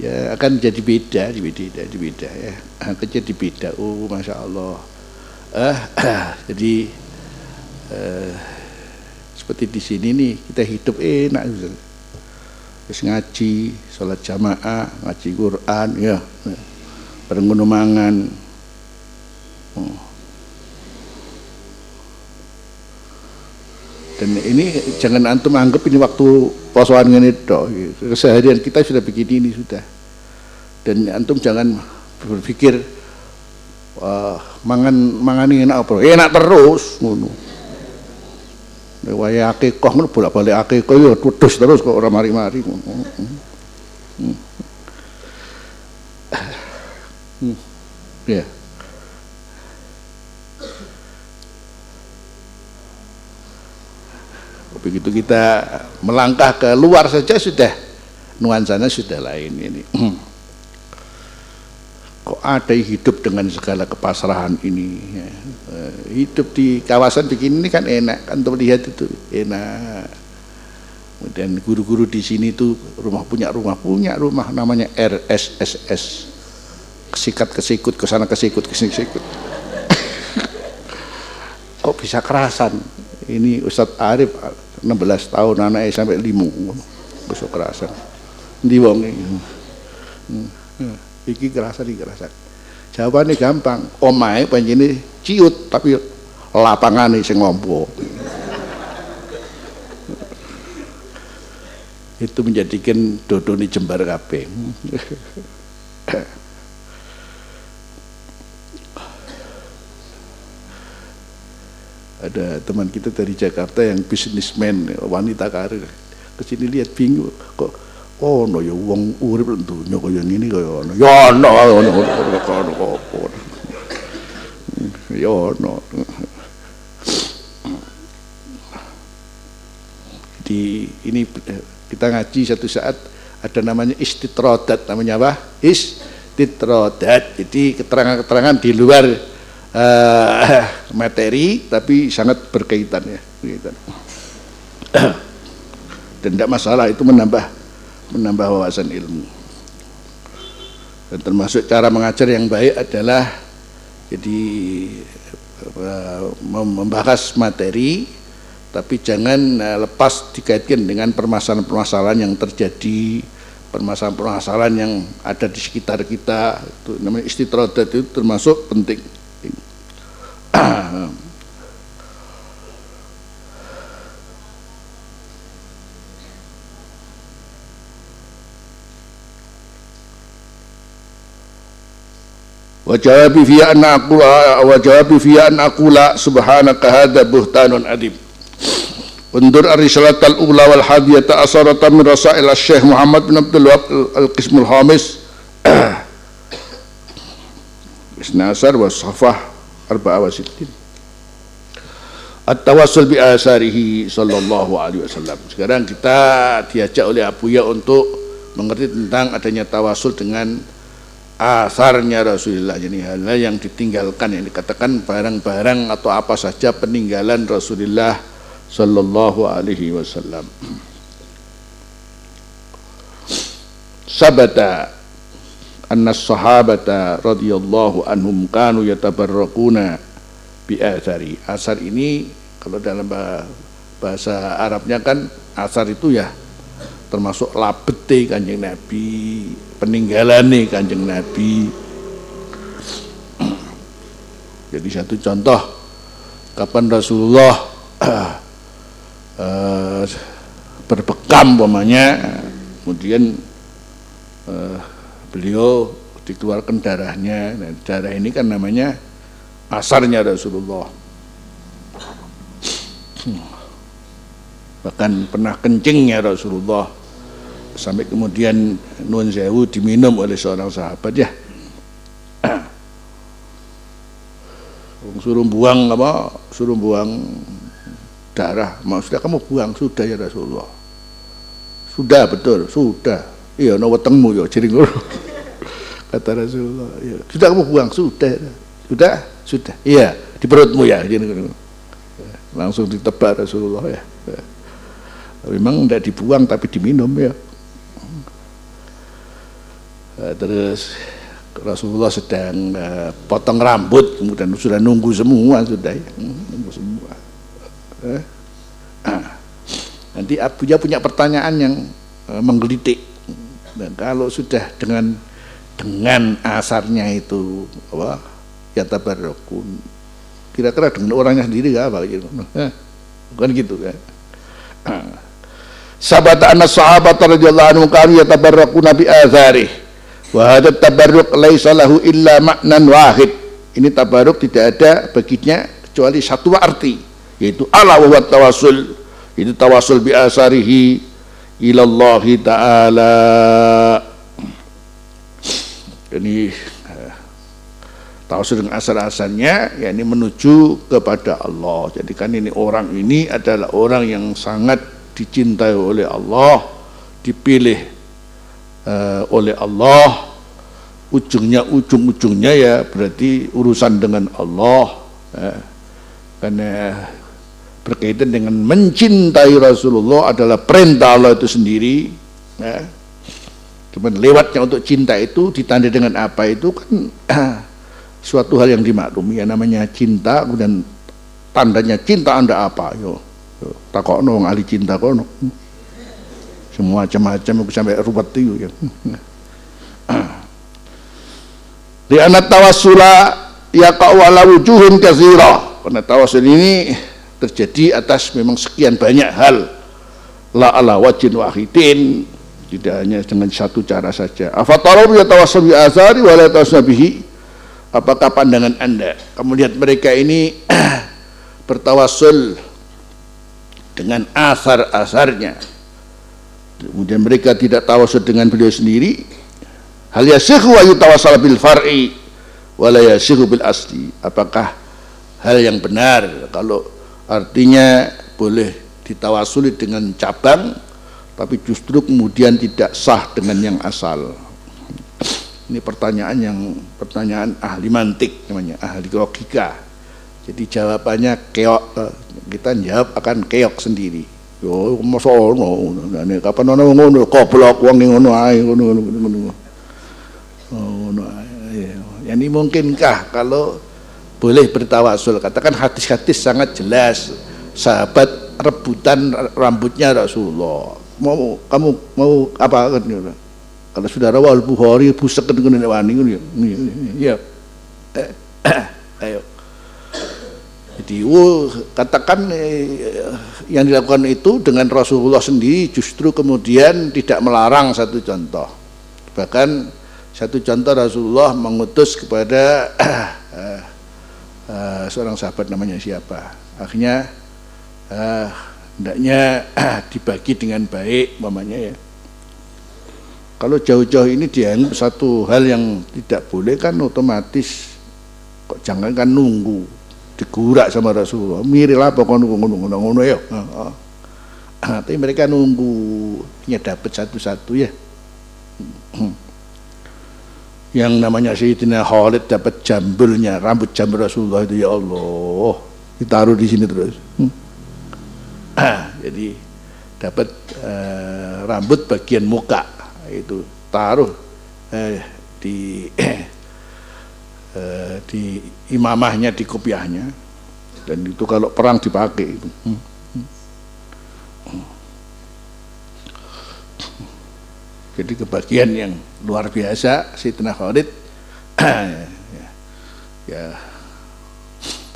ya akan jadi beda di beda di beda ya. Akan jadi beda. Oh masya Allah. Eh, jadi eh, seperti di sini nih kita hidup enak terus ngaji sholat jamaah ngaji Quran ya. Bareng oh. Dan ini jangan antum anggap ini waktu posoan ini toh keseharian kita sudah begini ini sudah. Dan antum jangan berpikir wah mangan mangan ini enak apa? Enak terus ngono waya akikoh ngono bolak-balik akikoh ya tudus terus kok orang mari-mari. Ya begitu kita melangkah ke luar saja sudah nuansanya sudah lain ini ada hidup dengan segala kepasrahan ini. Ya. Eh, hidup di kawasan begini kan enak kan untuk lihat itu enak. Kemudian guru-guru di sini tuh rumah punya rumah punya rumah namanya RSSS kesikat kesikut ke sana kesikut ke sini kesikut. Kok bisa kerasan? Ini Ustadz Arif 16 tahun anaknya sampai limu besok kerasan? Di wong iki hmm. Iki kerasan iki kerasan jawabannya gampang. Omae panjene ciut tapi lapangan sing ngompo. Itu menjadikan dodo ini jembar kabeh. Ada teman kita dari Jakarta yang bisnismen wanita karir. Ke sini lihat bingung kok oh no ya uang urip dunya kaya ngene kaya ono. Ya ono ono ono apa ya ono di ini kita ngaji satu saat ada namanya istitrodat namanya apa? Istitrodat. Jadi keterangan-keterangan di luar uh, materi tapi sangat berkaitan ya berkaitan. dan tidak masalah itu menambah menambah wawasan ilmu. Dan termasuk cara mengajar yang baik adalah jadi membahas materi tapi jangan eh, lepas dikaitkan dengan permasalahan-permasalahan yang terjadi permasalahan-permasalahan yang ada di sekitar kita. Itu namanya istitrodat itu termasuk penting Wajawabi fi an aqula wajawabi fi an aqula subhanaka hadha buhtanun adim. Undur ar-risalat al-ula wal hadiyata asarata min rasail al-syekh Muhammad bin Abdul Wahab al-qismul hamis Isnasar wa safah arba'a wa sittin At-tawassul bi asarihi sallallahu alaihi wasallam. Sekarang kita diajak oleh Abu Ya untuk mengerti tentang adanya tawasul dengan asarnya Rasulullah jadi hal yang ditinggalkan yang dikatakan barang-barang atau apa saja peninggalan Rasulullah sallallahu alaihi wasallam sabata anna sahabata radhiyallahu anhum kanu yatabarrakuna bi athari. Asar ini kalau dalam bahasa Arabnya kan asar itu ya termasuk labete kanjeng Nabi, peninggalane kanjeng Nabi. Jadi satu contoh kapan Rasulullah uh, berbekam umpamanya kemudian uh, beliau dikeluarkan darahnya. Dan darah ini kan namanya asarnya Rasulullah. Bahkan pernah kencingnya Rasulullah sampai kemudian nun sewu diminum oleh seorang sahabat ya. Suruh buang apa? Suruh buang darah. Maksudnya kamu buang sudah ya Rasulullah. Sudah betul sudah. Iya no wetengmu ya jadi kata Rasulullah ya. sudah kamu buang sudah. Sudah? Sudah. Iya di perutmu ya. Langsung ditebak Rasulullah ya, memang tidak dibuang tapi diminum ya terus Rasulullah sedang uh, potong rambut kemudian sudah nunggu semua sudah ya. Nunggu semua. Eh? ah. nanti Abuja punya pertanyaan yang uh, menggelitik. Dan kalau sudah dengan dengan asarnya itu apa ya tabarrukun. Kira-kira dengan orangnya sendiri gak apa gitu. Eh, bukan gitu kan sahabat anak sahabat radhiyallahu anhu kanu yatabarrakuna bi azari wa hadha tabarruk laisa illa maknan wahid. Ini tabarruk tidak ada baginya kecuali satu arti yaitu ala wa tawasul itu tawasul bi asarihi ilallahi ta'ala. Ini eh, tawasul dengan asal-asalnya ya ini menuju kepada Allah. Jadi kan ini orang ini adalah orang yang sangat dicintai oleh Allah dipilih uh, oleh Allah. Ujungnya ujung-ujungnya ya berarti urusan dengan Allah. Ya. karena berkaitan dengan mencintai Rasulullah adalah perintah Allah itu sendiri. Ya Cuman lewatnya untuk cinta itu ditandai dengan apa itu kan suatu hal yang dimaklumi ya namanya cinta kemudian tandanya cinta anda apa? Yo, yo takok nong ahli cinta kono semua macam-macam sampai ruwet itu ya. Di anak tawasula ya wala wujuhun kathira. Karena tawasul ini terjadi atas memang sekian banyak hal. La ala wajin wahidin. Tidak hanya dengan satu cara saja. Afatarabu yatawassaw bi azari wa la bihi. Apakah pandangan anda? Kamu lihat mereka ini bertawasul dengan asar-asarnya kemudian mereka tidak tawasul dengan beliau sendiri hal yasikhu wa yutawassal bil far'i wa la bil asli apakah hal yang benar kalau artinya boleh ditawasuli dengan cabang tapi justru kemudian tidak sah dengan yang asal. Ini pertanyaan yang pertanyaan ahli mantik namanya, ahli logika. Jadi jawabannya keok, eh, kita jawab akan keok sendiri. Yo masa ono, nek kapan ono ngono goblok wong ning ngono ae ngono ngono ngono. Ngono ae. Yani mungkinkah kalau boleh bertawasul? Katakan hadis-hadis sangat jelas sahabat rebutan rambutnya Rasulullah mau kamu mau apa kan kalau sudah rawal Bukhari pusat kan kena wani kan ya ya ayo jadi oh, katakan eh, yang dilakukan itu dengan Rasulullah sendiri justru kemudian tidak melarang satu contoh. Bahkan satu contoh Rasulullah mengutus kepada uh, uh, seorang sahabat namanya siapa. Akhirnya hendaknya dibagi dengan baik mamanya ya. Kalau jauh-jauh ini dianggap satu hal yang tidak boleh kan otomatis kok jangan kan nunggu digurak sama Rasulullah. Mirip apa nunggu nunggu nunggu nunggu ya. Tapi mereka nunggu hanya dapat satu-satu ya. Yang namanya Sayyidina Khalid dapat jambulnya rambut jambul Rasulullah itu ya Allah. Ditaruh di sini terus. Hmm. jadi dapat uh, rambut bagian muka itu taruh eh, di eh, di imamahnya di kopiahnya. Dan itu kalau perang dipakai itu. Hmm. jadi kebagian yang luar biasa Sayyidina Khalid. Ya, ya.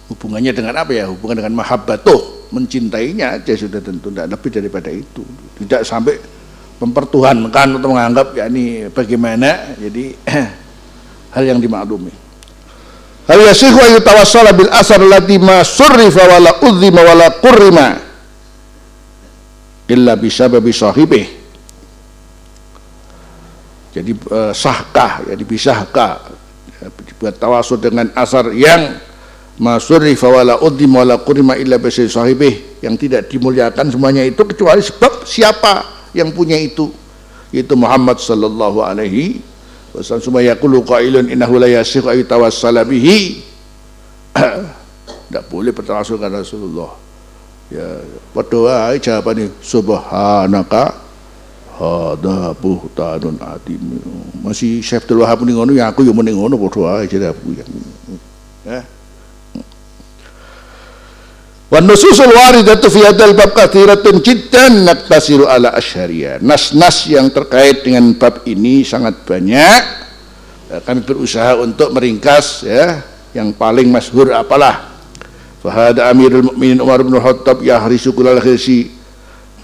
Hubungannya dengan apa ya? Hubungan dengan mahabbatuh. Mencintainya aja sudah tentu tidak lebih daripada itu. Tidak sampai mempertuhankan atau menganggap ya ini bagaimana. Jadi hal yang dimaklumi hal yasihu ayu tawassala bil asar lati ma surrifa wala udhima wala qurrima illa bisababi sahibih. Jadi uh, sahkah ya dibisahkah ya, dibuat tawasul dengan asar yang masuri fawala udhim wala kurima illa bisi sahibih yang tidak dimuliakan semuanya itu kecuali sebab siapa yang punya itu itu Muhammad sallallahu alaihi wasallam summa yaqulu qailun innahu la yasih ay tawassala bihi. Tidak boleh bertawassul kepada Rasulullah. Ya berdoa jawabannya subhanaka. Hada buhtanun adim. Masih Syekh Abdul Wahab ning ngono ya aku yo mending ngono padha ae jadi aku ya Wan nususul waridatu fi hadzal bab katsiratun jiddan naktasiru ala asyariya. Nas-nas yang terkait dengan bab ini sangat banyak. Ya, kami berusaha untuk meringkas ya yang paling masyhur apalah. Fahada Amirul Mukminin Umar bin Khattab yahrisu kulal khirsi.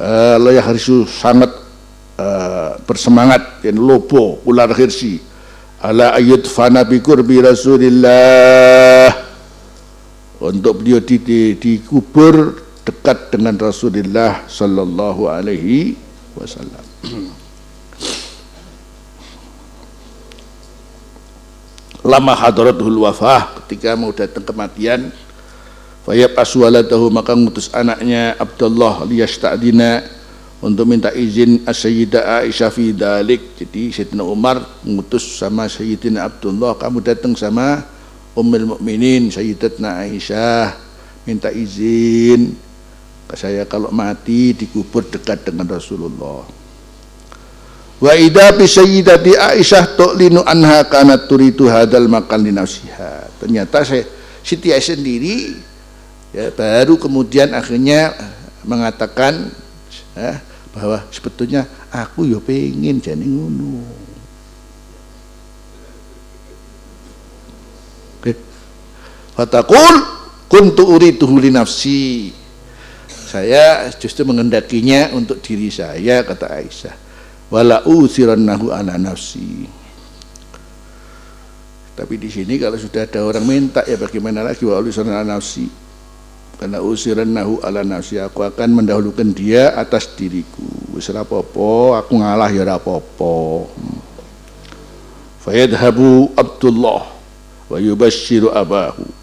Allah yahrisu sangat uh, bersemangat dan lobo ular khirsi ala ayat fana bi Rasulillah untuk beliau di, di, dikubur dekat dengan Rasulullah sallallahu alaihi wasallam. Lama hadaratul wafah ketika mau datang kematian Fayab aswaladahu maka ngutus anaknya Abdullah liyasta'dina untuk minta izin Sayyidah Aisyah fi dalik. Jadi Sayyidina Umar ngutus sama Sayyidina Abdullah kamu datang sama Ummul Mukminin Sayyidatna Aisyah minta izin saya kalau mati dikubur dekat dengan Rasulullah. Wa idza bi sayyidati Aisyah tu'linu anha kanat turidu hadal makan li nafsiha. Ternyata saya Siti Aisyah sendiri ya baru kemudian akhirnya mengatakan ya, bahwa sebetulnya aku yo pengen jadi ngono Fatakul kuntu uriduhu li nafsi. Saya justru mengendakinya untuk diri saya kata Aisyah. Wala usirannahu ala nafsi. Tapi di sini kalau sudah ada orang minta ya bagaimana lagi wa usiran ala nafsi. Karena usirannahu ala nafsi aku akan mendahulukan dia atas diriku. Wis rapopo, aku ngalah ya rapopo. Fayadhabu Abdullah wa yubashiru abahu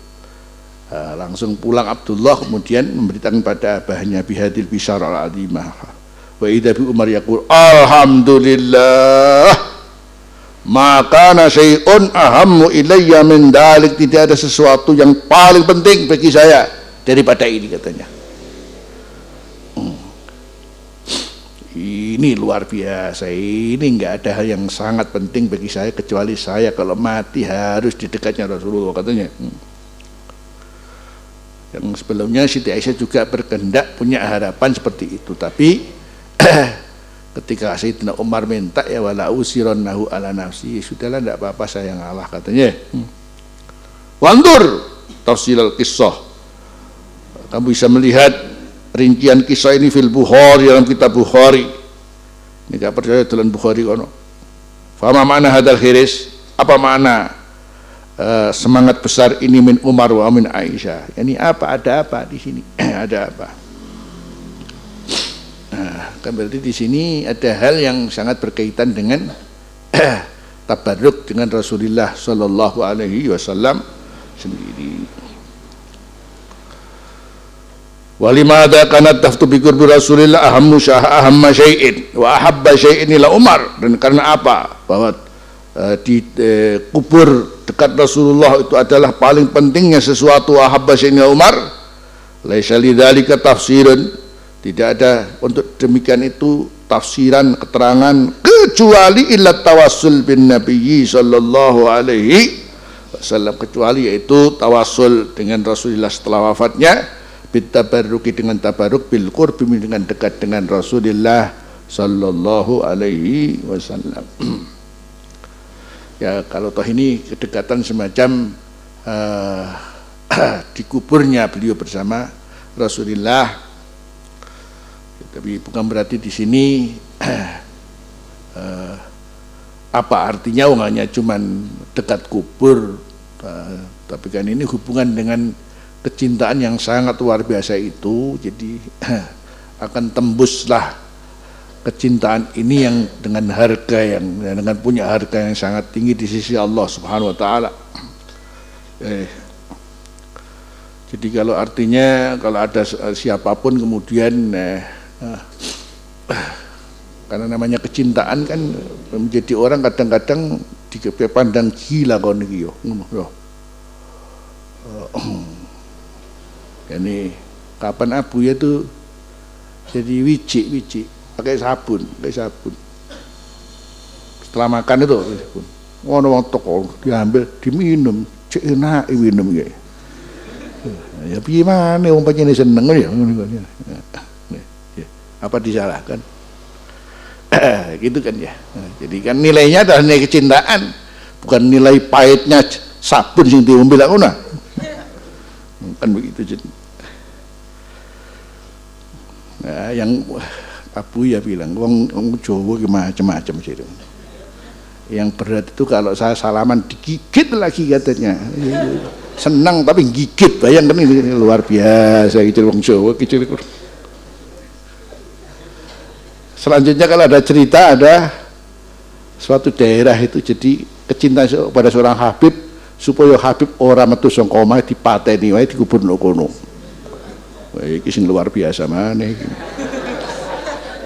Uh, langsung pulang Abdullah kemudian memberitakan pada abahnya bihadil bisar al adimah wa idha bi Umar yaqul alhamdulillah maka syai'un ahammu ilayya min dalik tidak ada sesuatu yang paling penting bagi saya daripada ini katanya. Hmm. ini luar biasa. Ini enggak ada hal yang sangat penting bagi saya kecuali saya kalau mati harus di dekatnya Rasulullah katanya. Hmm yang sebelumnya Siti Aisyah juga berkehendak punya harapan seperti itu. Tapi ketika Sayyidina Umar minta ya wala nahu ala nafsi ya sudahlah tidak apa-apa saya ngalah katanya. Hmm. wandur tafsil kisah kamu bisa melihat rincian kisah ini fil Bukhari dalam kitab Bukhari. Ini gak percaya dalam Bukhari kono. Fama mana hadal khiris apa makna uh, semangat besar ini min Umar wa min Aisyah. Ini apa? Ada apa di sini? ada apa? Nah, kan berarti di sini ada hal yang sangat berkaitan dengan tabarruk dengan Rasulullah Sallallahu Alaihi Wasallam sendiri. Walimada kanat taftu bi qurbi Rasulillah ahammu syah ahamma syai'in wa ahabba syai'in ila Umar dan karena apa? Bahwa di uh, kubur dekat Rasulullah itu adalah paling pentingnya sesuatu ahabba Sayyidina Umar. Laisa lidzalika tafsirun. Tidak ada untuk demikian itu tafsiran keterangan kecuali illa tawassul bin nabiyyi sallallahu alaihi wasallam. Kecuali yaitu tawasul dengan Rasulullah setelah wafatnya bitabarruki dengan tabarruk bil qurbi dengan dekat dengan Rasulullah sallallahu alaihi wasallam ya kalau toh ini kedekatan semacam uh, di kuburnya beliau bersama Rasulullah. Tapi bukan berarti di sini uh, apa artinya oh, hanya cuman dekat kubur. Uh, tapi kan ini hubungan dengan kecintaan yang sangat luar biasa itu. Jadi akan tembuslah kecintaan ini yang dengan harga yang dengan punya harga yang sangat tinggi di sisi Allah Subhanahu wa taala. Eh, jadi kalau artinya kalau ada siapa pun kemudian eh, eh, karena namanya kecintaan kan menjadi orang kadang-kadang dipandang gila kau nih yo. yo. ini kapan abu ya tuh jadi wicik-wicik pakai sabun, pakai sabun. Setelah makan itu sabun. Ngono wong toko diambil, diminum, cek enak minum ya. Ya maneh wong pancene seneng ya. ya. Apa disalahkan? gitu kan ya. Jadi kan nilainya adalah nilai kecintaan, bukan nilai pahitnya sabun sing diombe lak ngono. Kan begitu jadi. Nah, yang Abu ya bilang, wong, wong Jawa macam-macam sih. Yang berat itu kalau saya salaman digigit lagi katanya. Senang tapi gigit, bayangkan ini luar biasa gitu wong Jawa kecil Selanjutnya kalau ada cerita ada suatu daerah itu jadi kecintaan pada seorang Habib supaya Habib orang metu sing koma dipateni wae dikubur kono. Wah iki sing luar biasa iki.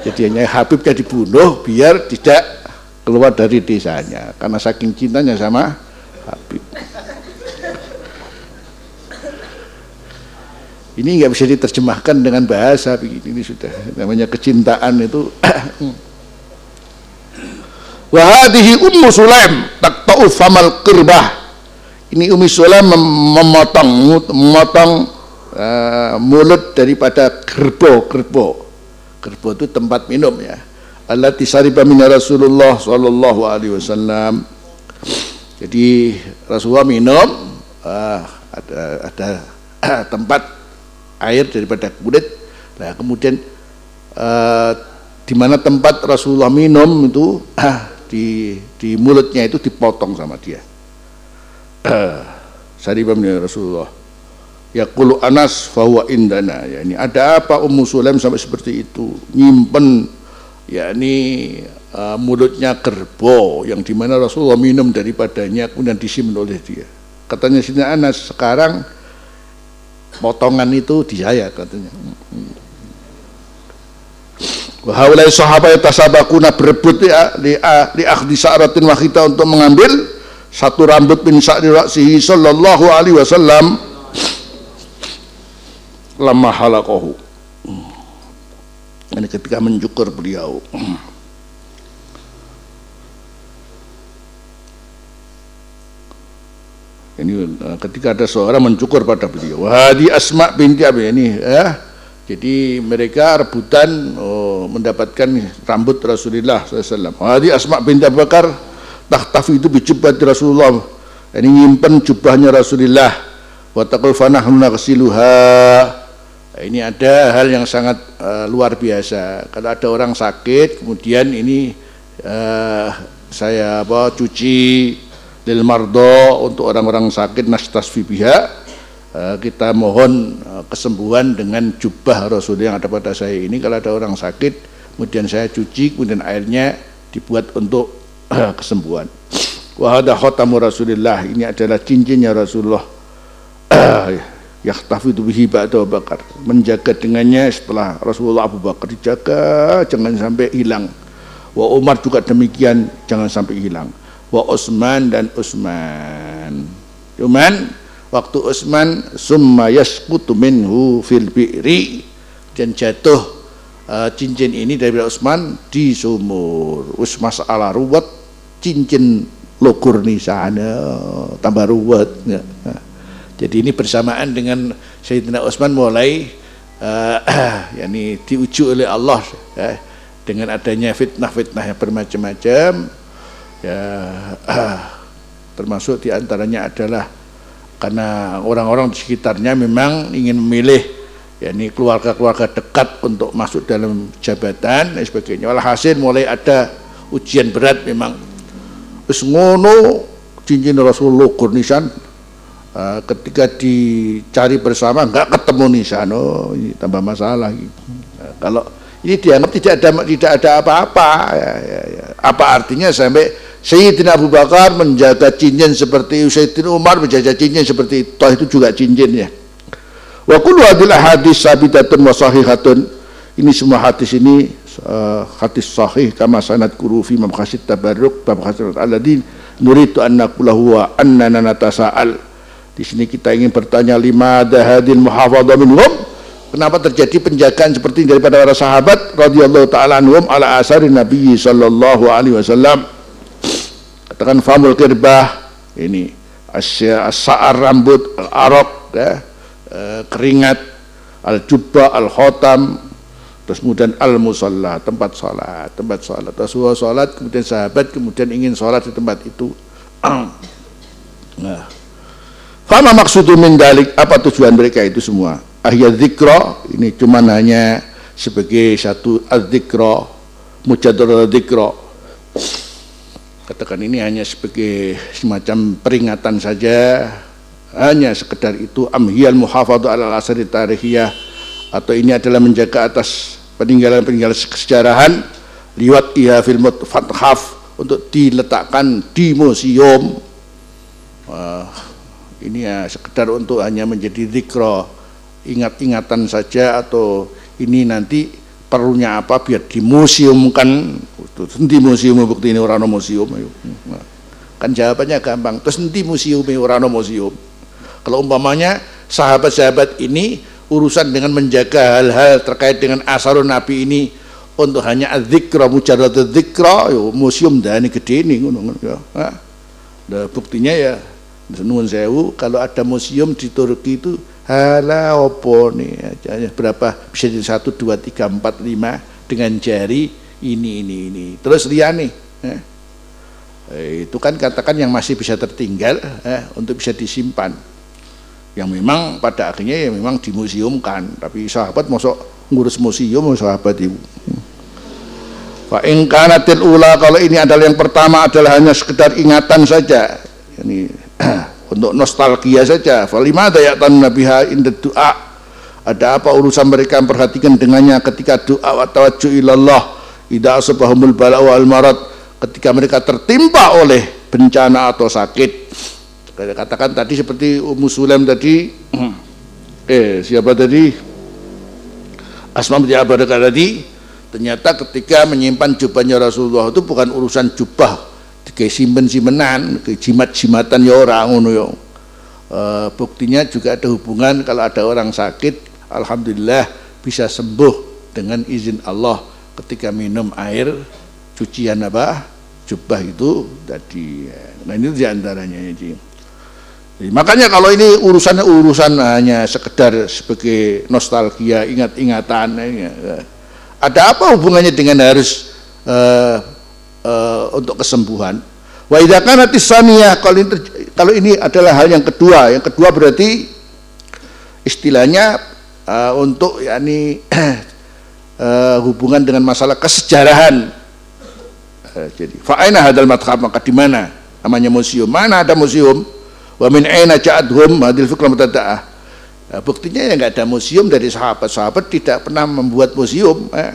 Jadi hanya Habibnya dibunuh biar tidak keluar dari desanya karena saking cintanya sama Habib. Ini nggak bisa diterjemahkan dengan bahasa begini ini sudah namanya kecintaan itu. Wahadihi Ummu Sulaim taktau famal kirbah. Ini Ummu Sulaim memotong memotong uh, mulut daripada kerbau kerbau Kerbau itu tempat minum ya. Allati sariba min Rasulullah sallallahu alaihi wasallam. Jadi Rasulullah minum uh, ada ada tempat air daripada kulit. Nah, kemudian uh, di mana tempat Rasulullah minum itu uh, di di mulutnya itu dipotong sama dia. Sariba min Rasulullah Yaqulu Anas fahuwa indana. Ya ini ada apa Ummu Sulaim sampai seperti itu? Nyimpen yakni uh, mulutnya kerbau yang di mana Rasulullah minum daripadanya kemudian disimpan oleh dia. Katanya sini Anas sekarang potongan itu di saya katanya Wahai sahabat tasabakuna berebut ya di di akhdi sa'ratin wahita untuk mengambil satu rambut bin sa'ri ra'sihi sallallahu alaihi wasallam lama halakohu ini ketika mencukur beliau. Ini eh, ketika ada seorang mencukur pada beliau. Wahdi asma binti abi ini ya. Jadi mereka rebutan oh, mendapatkan rambut Rasulullah SAW wahdi asma binti Abu Bakar tahtafi itu bijubah Rasulullah. Ini nyimpen jubahnya Rasulullah. Wa taqul fanahnu naghsiluha ini ada hal yang sangat uh, luar biasa. Kalau ada orang sakit, kemudian ini uh, saya apa cuci lil mardo untuk orang-orang sakit nastasfi biha uh, kita mohon uh, kesembuhan dengan jubah Rasul yang ada pada saya ini. Kalau ada orang sakit kemudian saya cuci kemudian airnya dibuat untuk uh, kesembuhan. Wa hada khatamu Rasulillah. Ini adalah cincinnya Rasulullah yahtafidu bihi ba'da Abu Bakar. Menjaga dengannya setelah Rasulullah Abu Bakar dijaga jangan sampai hilang. Wa Umar juga demikian jangan sampai hilang. Wa Utsman dan Utsman. Cuman waktu Utsman summa yasqutu minhu fil bi'ri. Dan jatuh uh, cincin ini dari Utsman di sumur. Wis masalah ruwet cincin logur sana tambah ruwet. Ya. Jadi ini bersamaan dengan Sayyidina Utsman mulai uh, yakni diuji oleh Allah ya, dengan adanya fitnah-fitnah yang bermacam-macam ya uh, termasuk di antaranya adalah karena orang-orang di sekitarnya memang ingin memilih yakni keluarga-keluarga dekat untuk masuk dalam jabatan dan sebagainya. Walhasil mulai ada ujian berat memang. Wis ngono cincin Rasulullah kurnisan uh, ketika dicari bersama enggak ketemu nisan oh ini tambah masalah uh, kalau ini dianggap tidak ada tidak ada apa-apa ya, ya, ya. apa artinya sampai Sayyidina Abu Bakar menjaga cincin seperti Sayyidina Umar menjaga cincin seperti itu, itu juga cincinnya wa kullu hadil hadis sabitatun wa sahihatun. Ini semua hadis ini uh, hadis sahih kama sanad kuru fi mabkhasit tabarruk mabkhasit aladin nuritu an naqulahu wa annana natasa'al di sini kita ingin bertanya lima dahadil muhafadha minhum? Kenapa terjadi penjagaan seperti ini daripada para sahabat? Radhiyallahu taala anhum ala asari Nabi sallallahu alaihi wasallam. Katakan famul kirbah. Ini as-sa'ar rambut al-araq ya, eh, keringat al-jubba al-khotam terus kemudian al-musalla tempat sholat tempat sholat. Rasulullah sholat kemudian sahabat kemudian ingin sholat di tempat itu. Nah Fama maksudu min dalik? Apa tujuan mereka itu semua? Ahyad zikra ini cuma hanya sebagai satu adzikra mujadara dzikra. Katakan ini hanya sebagai semacam peringatan saja. Hanya sekedar itu. Amhiyal muhafadhu ala asari tarihiyah. Atau ini adalah menjaga atas peninggalan-peninggalan kesejarahan liwat iha fil fathaf untuk diletakkan di museum ini ya sekedar untuk hanya menjadi zikro ingat-ingatan saja atau ini nanti perlunya apa biar dimuseumkan. Di museum bukti ini orang museum kan jawabannya gampang terus nanti museum orang museum. Kalau umpamanya sahabat-sahabat ini urusan dengan menjaga hal-hal terkait dengan asarun nabi ini untuk hanya adzikra mujarrad adzikra museum dan gede ini ngono ya. Nah, buktinya ya nuwun sewu kalau ada museum di Turki itu hala opo nih berapa? Bisa jadi satu dua tiga empat lima dengan jari ini ini ini. Terus liane eh. eh, itu kan katakan yang masih bisa tertinggal eh, untuk bisa disimpan. Yang memang pada akhirnya ya memang dimuseumkan tapi sahabat masuk ngurus museum sahabat ibu. Pak ingkanatil ula kalau ini adalah yang pertama adalah hanya sekedar ingatan saja. Ini untuk nostalgia saja. Falimada ya'tan nabiha inda doa ada apa urusan mereka yang perhatikan dengannya ketika doa wa tawajjuh ilallah? Idza asabahumul bala'u al marad. Ketika mereka tertimpa oleh bencana atau sakit. Katakan tadi seperti Ummu Sulaim tadi. Eh siapa tadi? Asma bin tadi. Ternyata ketika menyimpan jubahnya Rasulullah itu bukan urusan jubah kayak simpen-simpenan, jimat-jimatan ya orang ngono ya. E, buktinya juga ada hubungan kalau ada orang sakit, alhamdulillah bisa sembuh dengan izin Allah ketika minum air cucian apa jubah itu tadi. Nah ini di antaranya ini. Jadi, makanya kalau ini urusannya urusan hanya sekedar sebagai nostalgia, ingat-ingatan, ya, ada apa hubungannya dengan harus uh, uh, untuk kesembuhan. Wa idza kanat kalau ini, kalau ini adalah hal yang kedua, yang kedua berarti istilahnya uh, untuk yakni uh, hubungan dengan masalah kesejarahan. Uh, jadi fa aina hadal madhab maka di mana namanya museum? Mana ada museum? Wa min aina ja'adhum hadil fikra mutada'ah. Nah, buktinya ya nggak ada museum dari sahabat-sahabat tidak pernah membuat museum. Eh.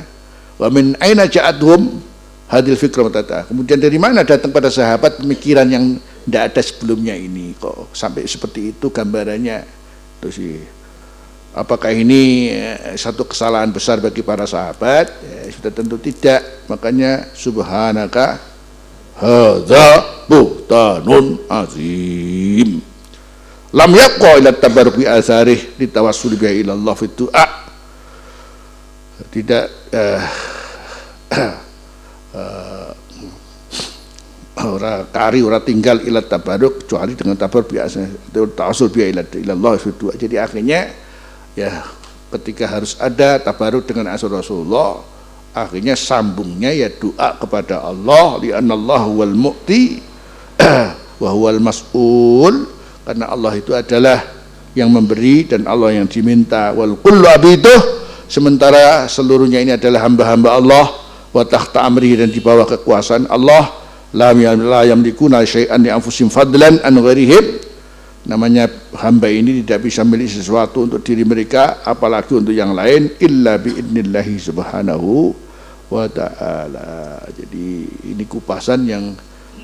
Wa min aina ja'adhum hadil fikra tata. Kemudian dari mana datang pada sahabat pemikiran yang tidak ada sebelumnya ini kok sampai seperti itu gambarannya itu sih. Apakah ini eh, satu kesalahan besar bagi para sahabat? Ya, sudah tentu tidak. Makanya subhanaka hadza buhtanun azim. Lam yaqqa ila tabarruki asarih litawassul biha ila Allah fi tidak uh, ora kari ora tinggal ilat tabaruk kecuali dengan tabaruk biasa. Itu tawasul bi ilat ilallah itu jadi akhirnya ya ketika harus ada tabaruk dengan asal Rasulullah akhirnya sambungnya ya doa kepada Allah li Allah wal mu'ti wa huwal mas'ul. Karena Allah itu adalah yang memberi dan Allah yang diminta. Wal kullu abiduh sementara seluruhnya ini adalah hamba-hamba Allah wa tahta amri dan di bawah kekuasaan Allah la yamlikuna syai'an li anfusim fadlan an ghairihim. Namanya hamba ini tidak bisa memiliki sesuatu untuk diri mereka apalagi untuk yang lain illa bi subhanahu wa ta'ala. Jadi ini kupasan yang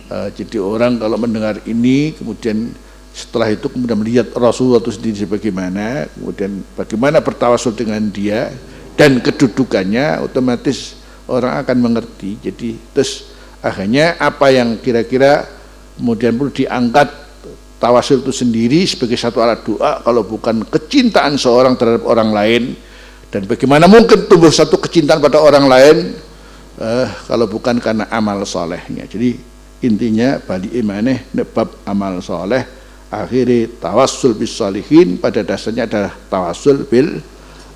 uh, jadi orang kalau mendengar ini kemudian setelah itu kemudian melihat Rasulullah itu sendiri sebagaimana kemudian bagaimana bertawasul dengan dia dan kedudukannya otomatis orang akan mengerti. Jadi terus akhirnya apa yang kira-kira kemudian perlu diangkat tawasul itu sendiri sebagai satu alat doa kalau bukan kecintaan seorang terhadap orang lain dan bagaimana mungkin tumbuh satu kecintaan pada orang lain eh, kalau bukan karena amal solehnya. Jadi intinya bali imaneh nebab amal soleh akhiri tawassul bis salihin pada dasarnya adalah tawassul bil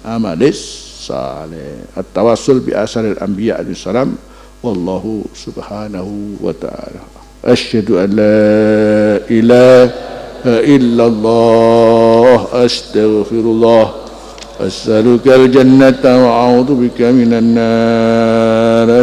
amalis الصالح التواصل بآثار الأنبياء عليه السلام والله سبحانه وتعالى. أشهد أن لا إله إلا الله أستغفر الله أسألك الجنة وأعوذ بك من النار.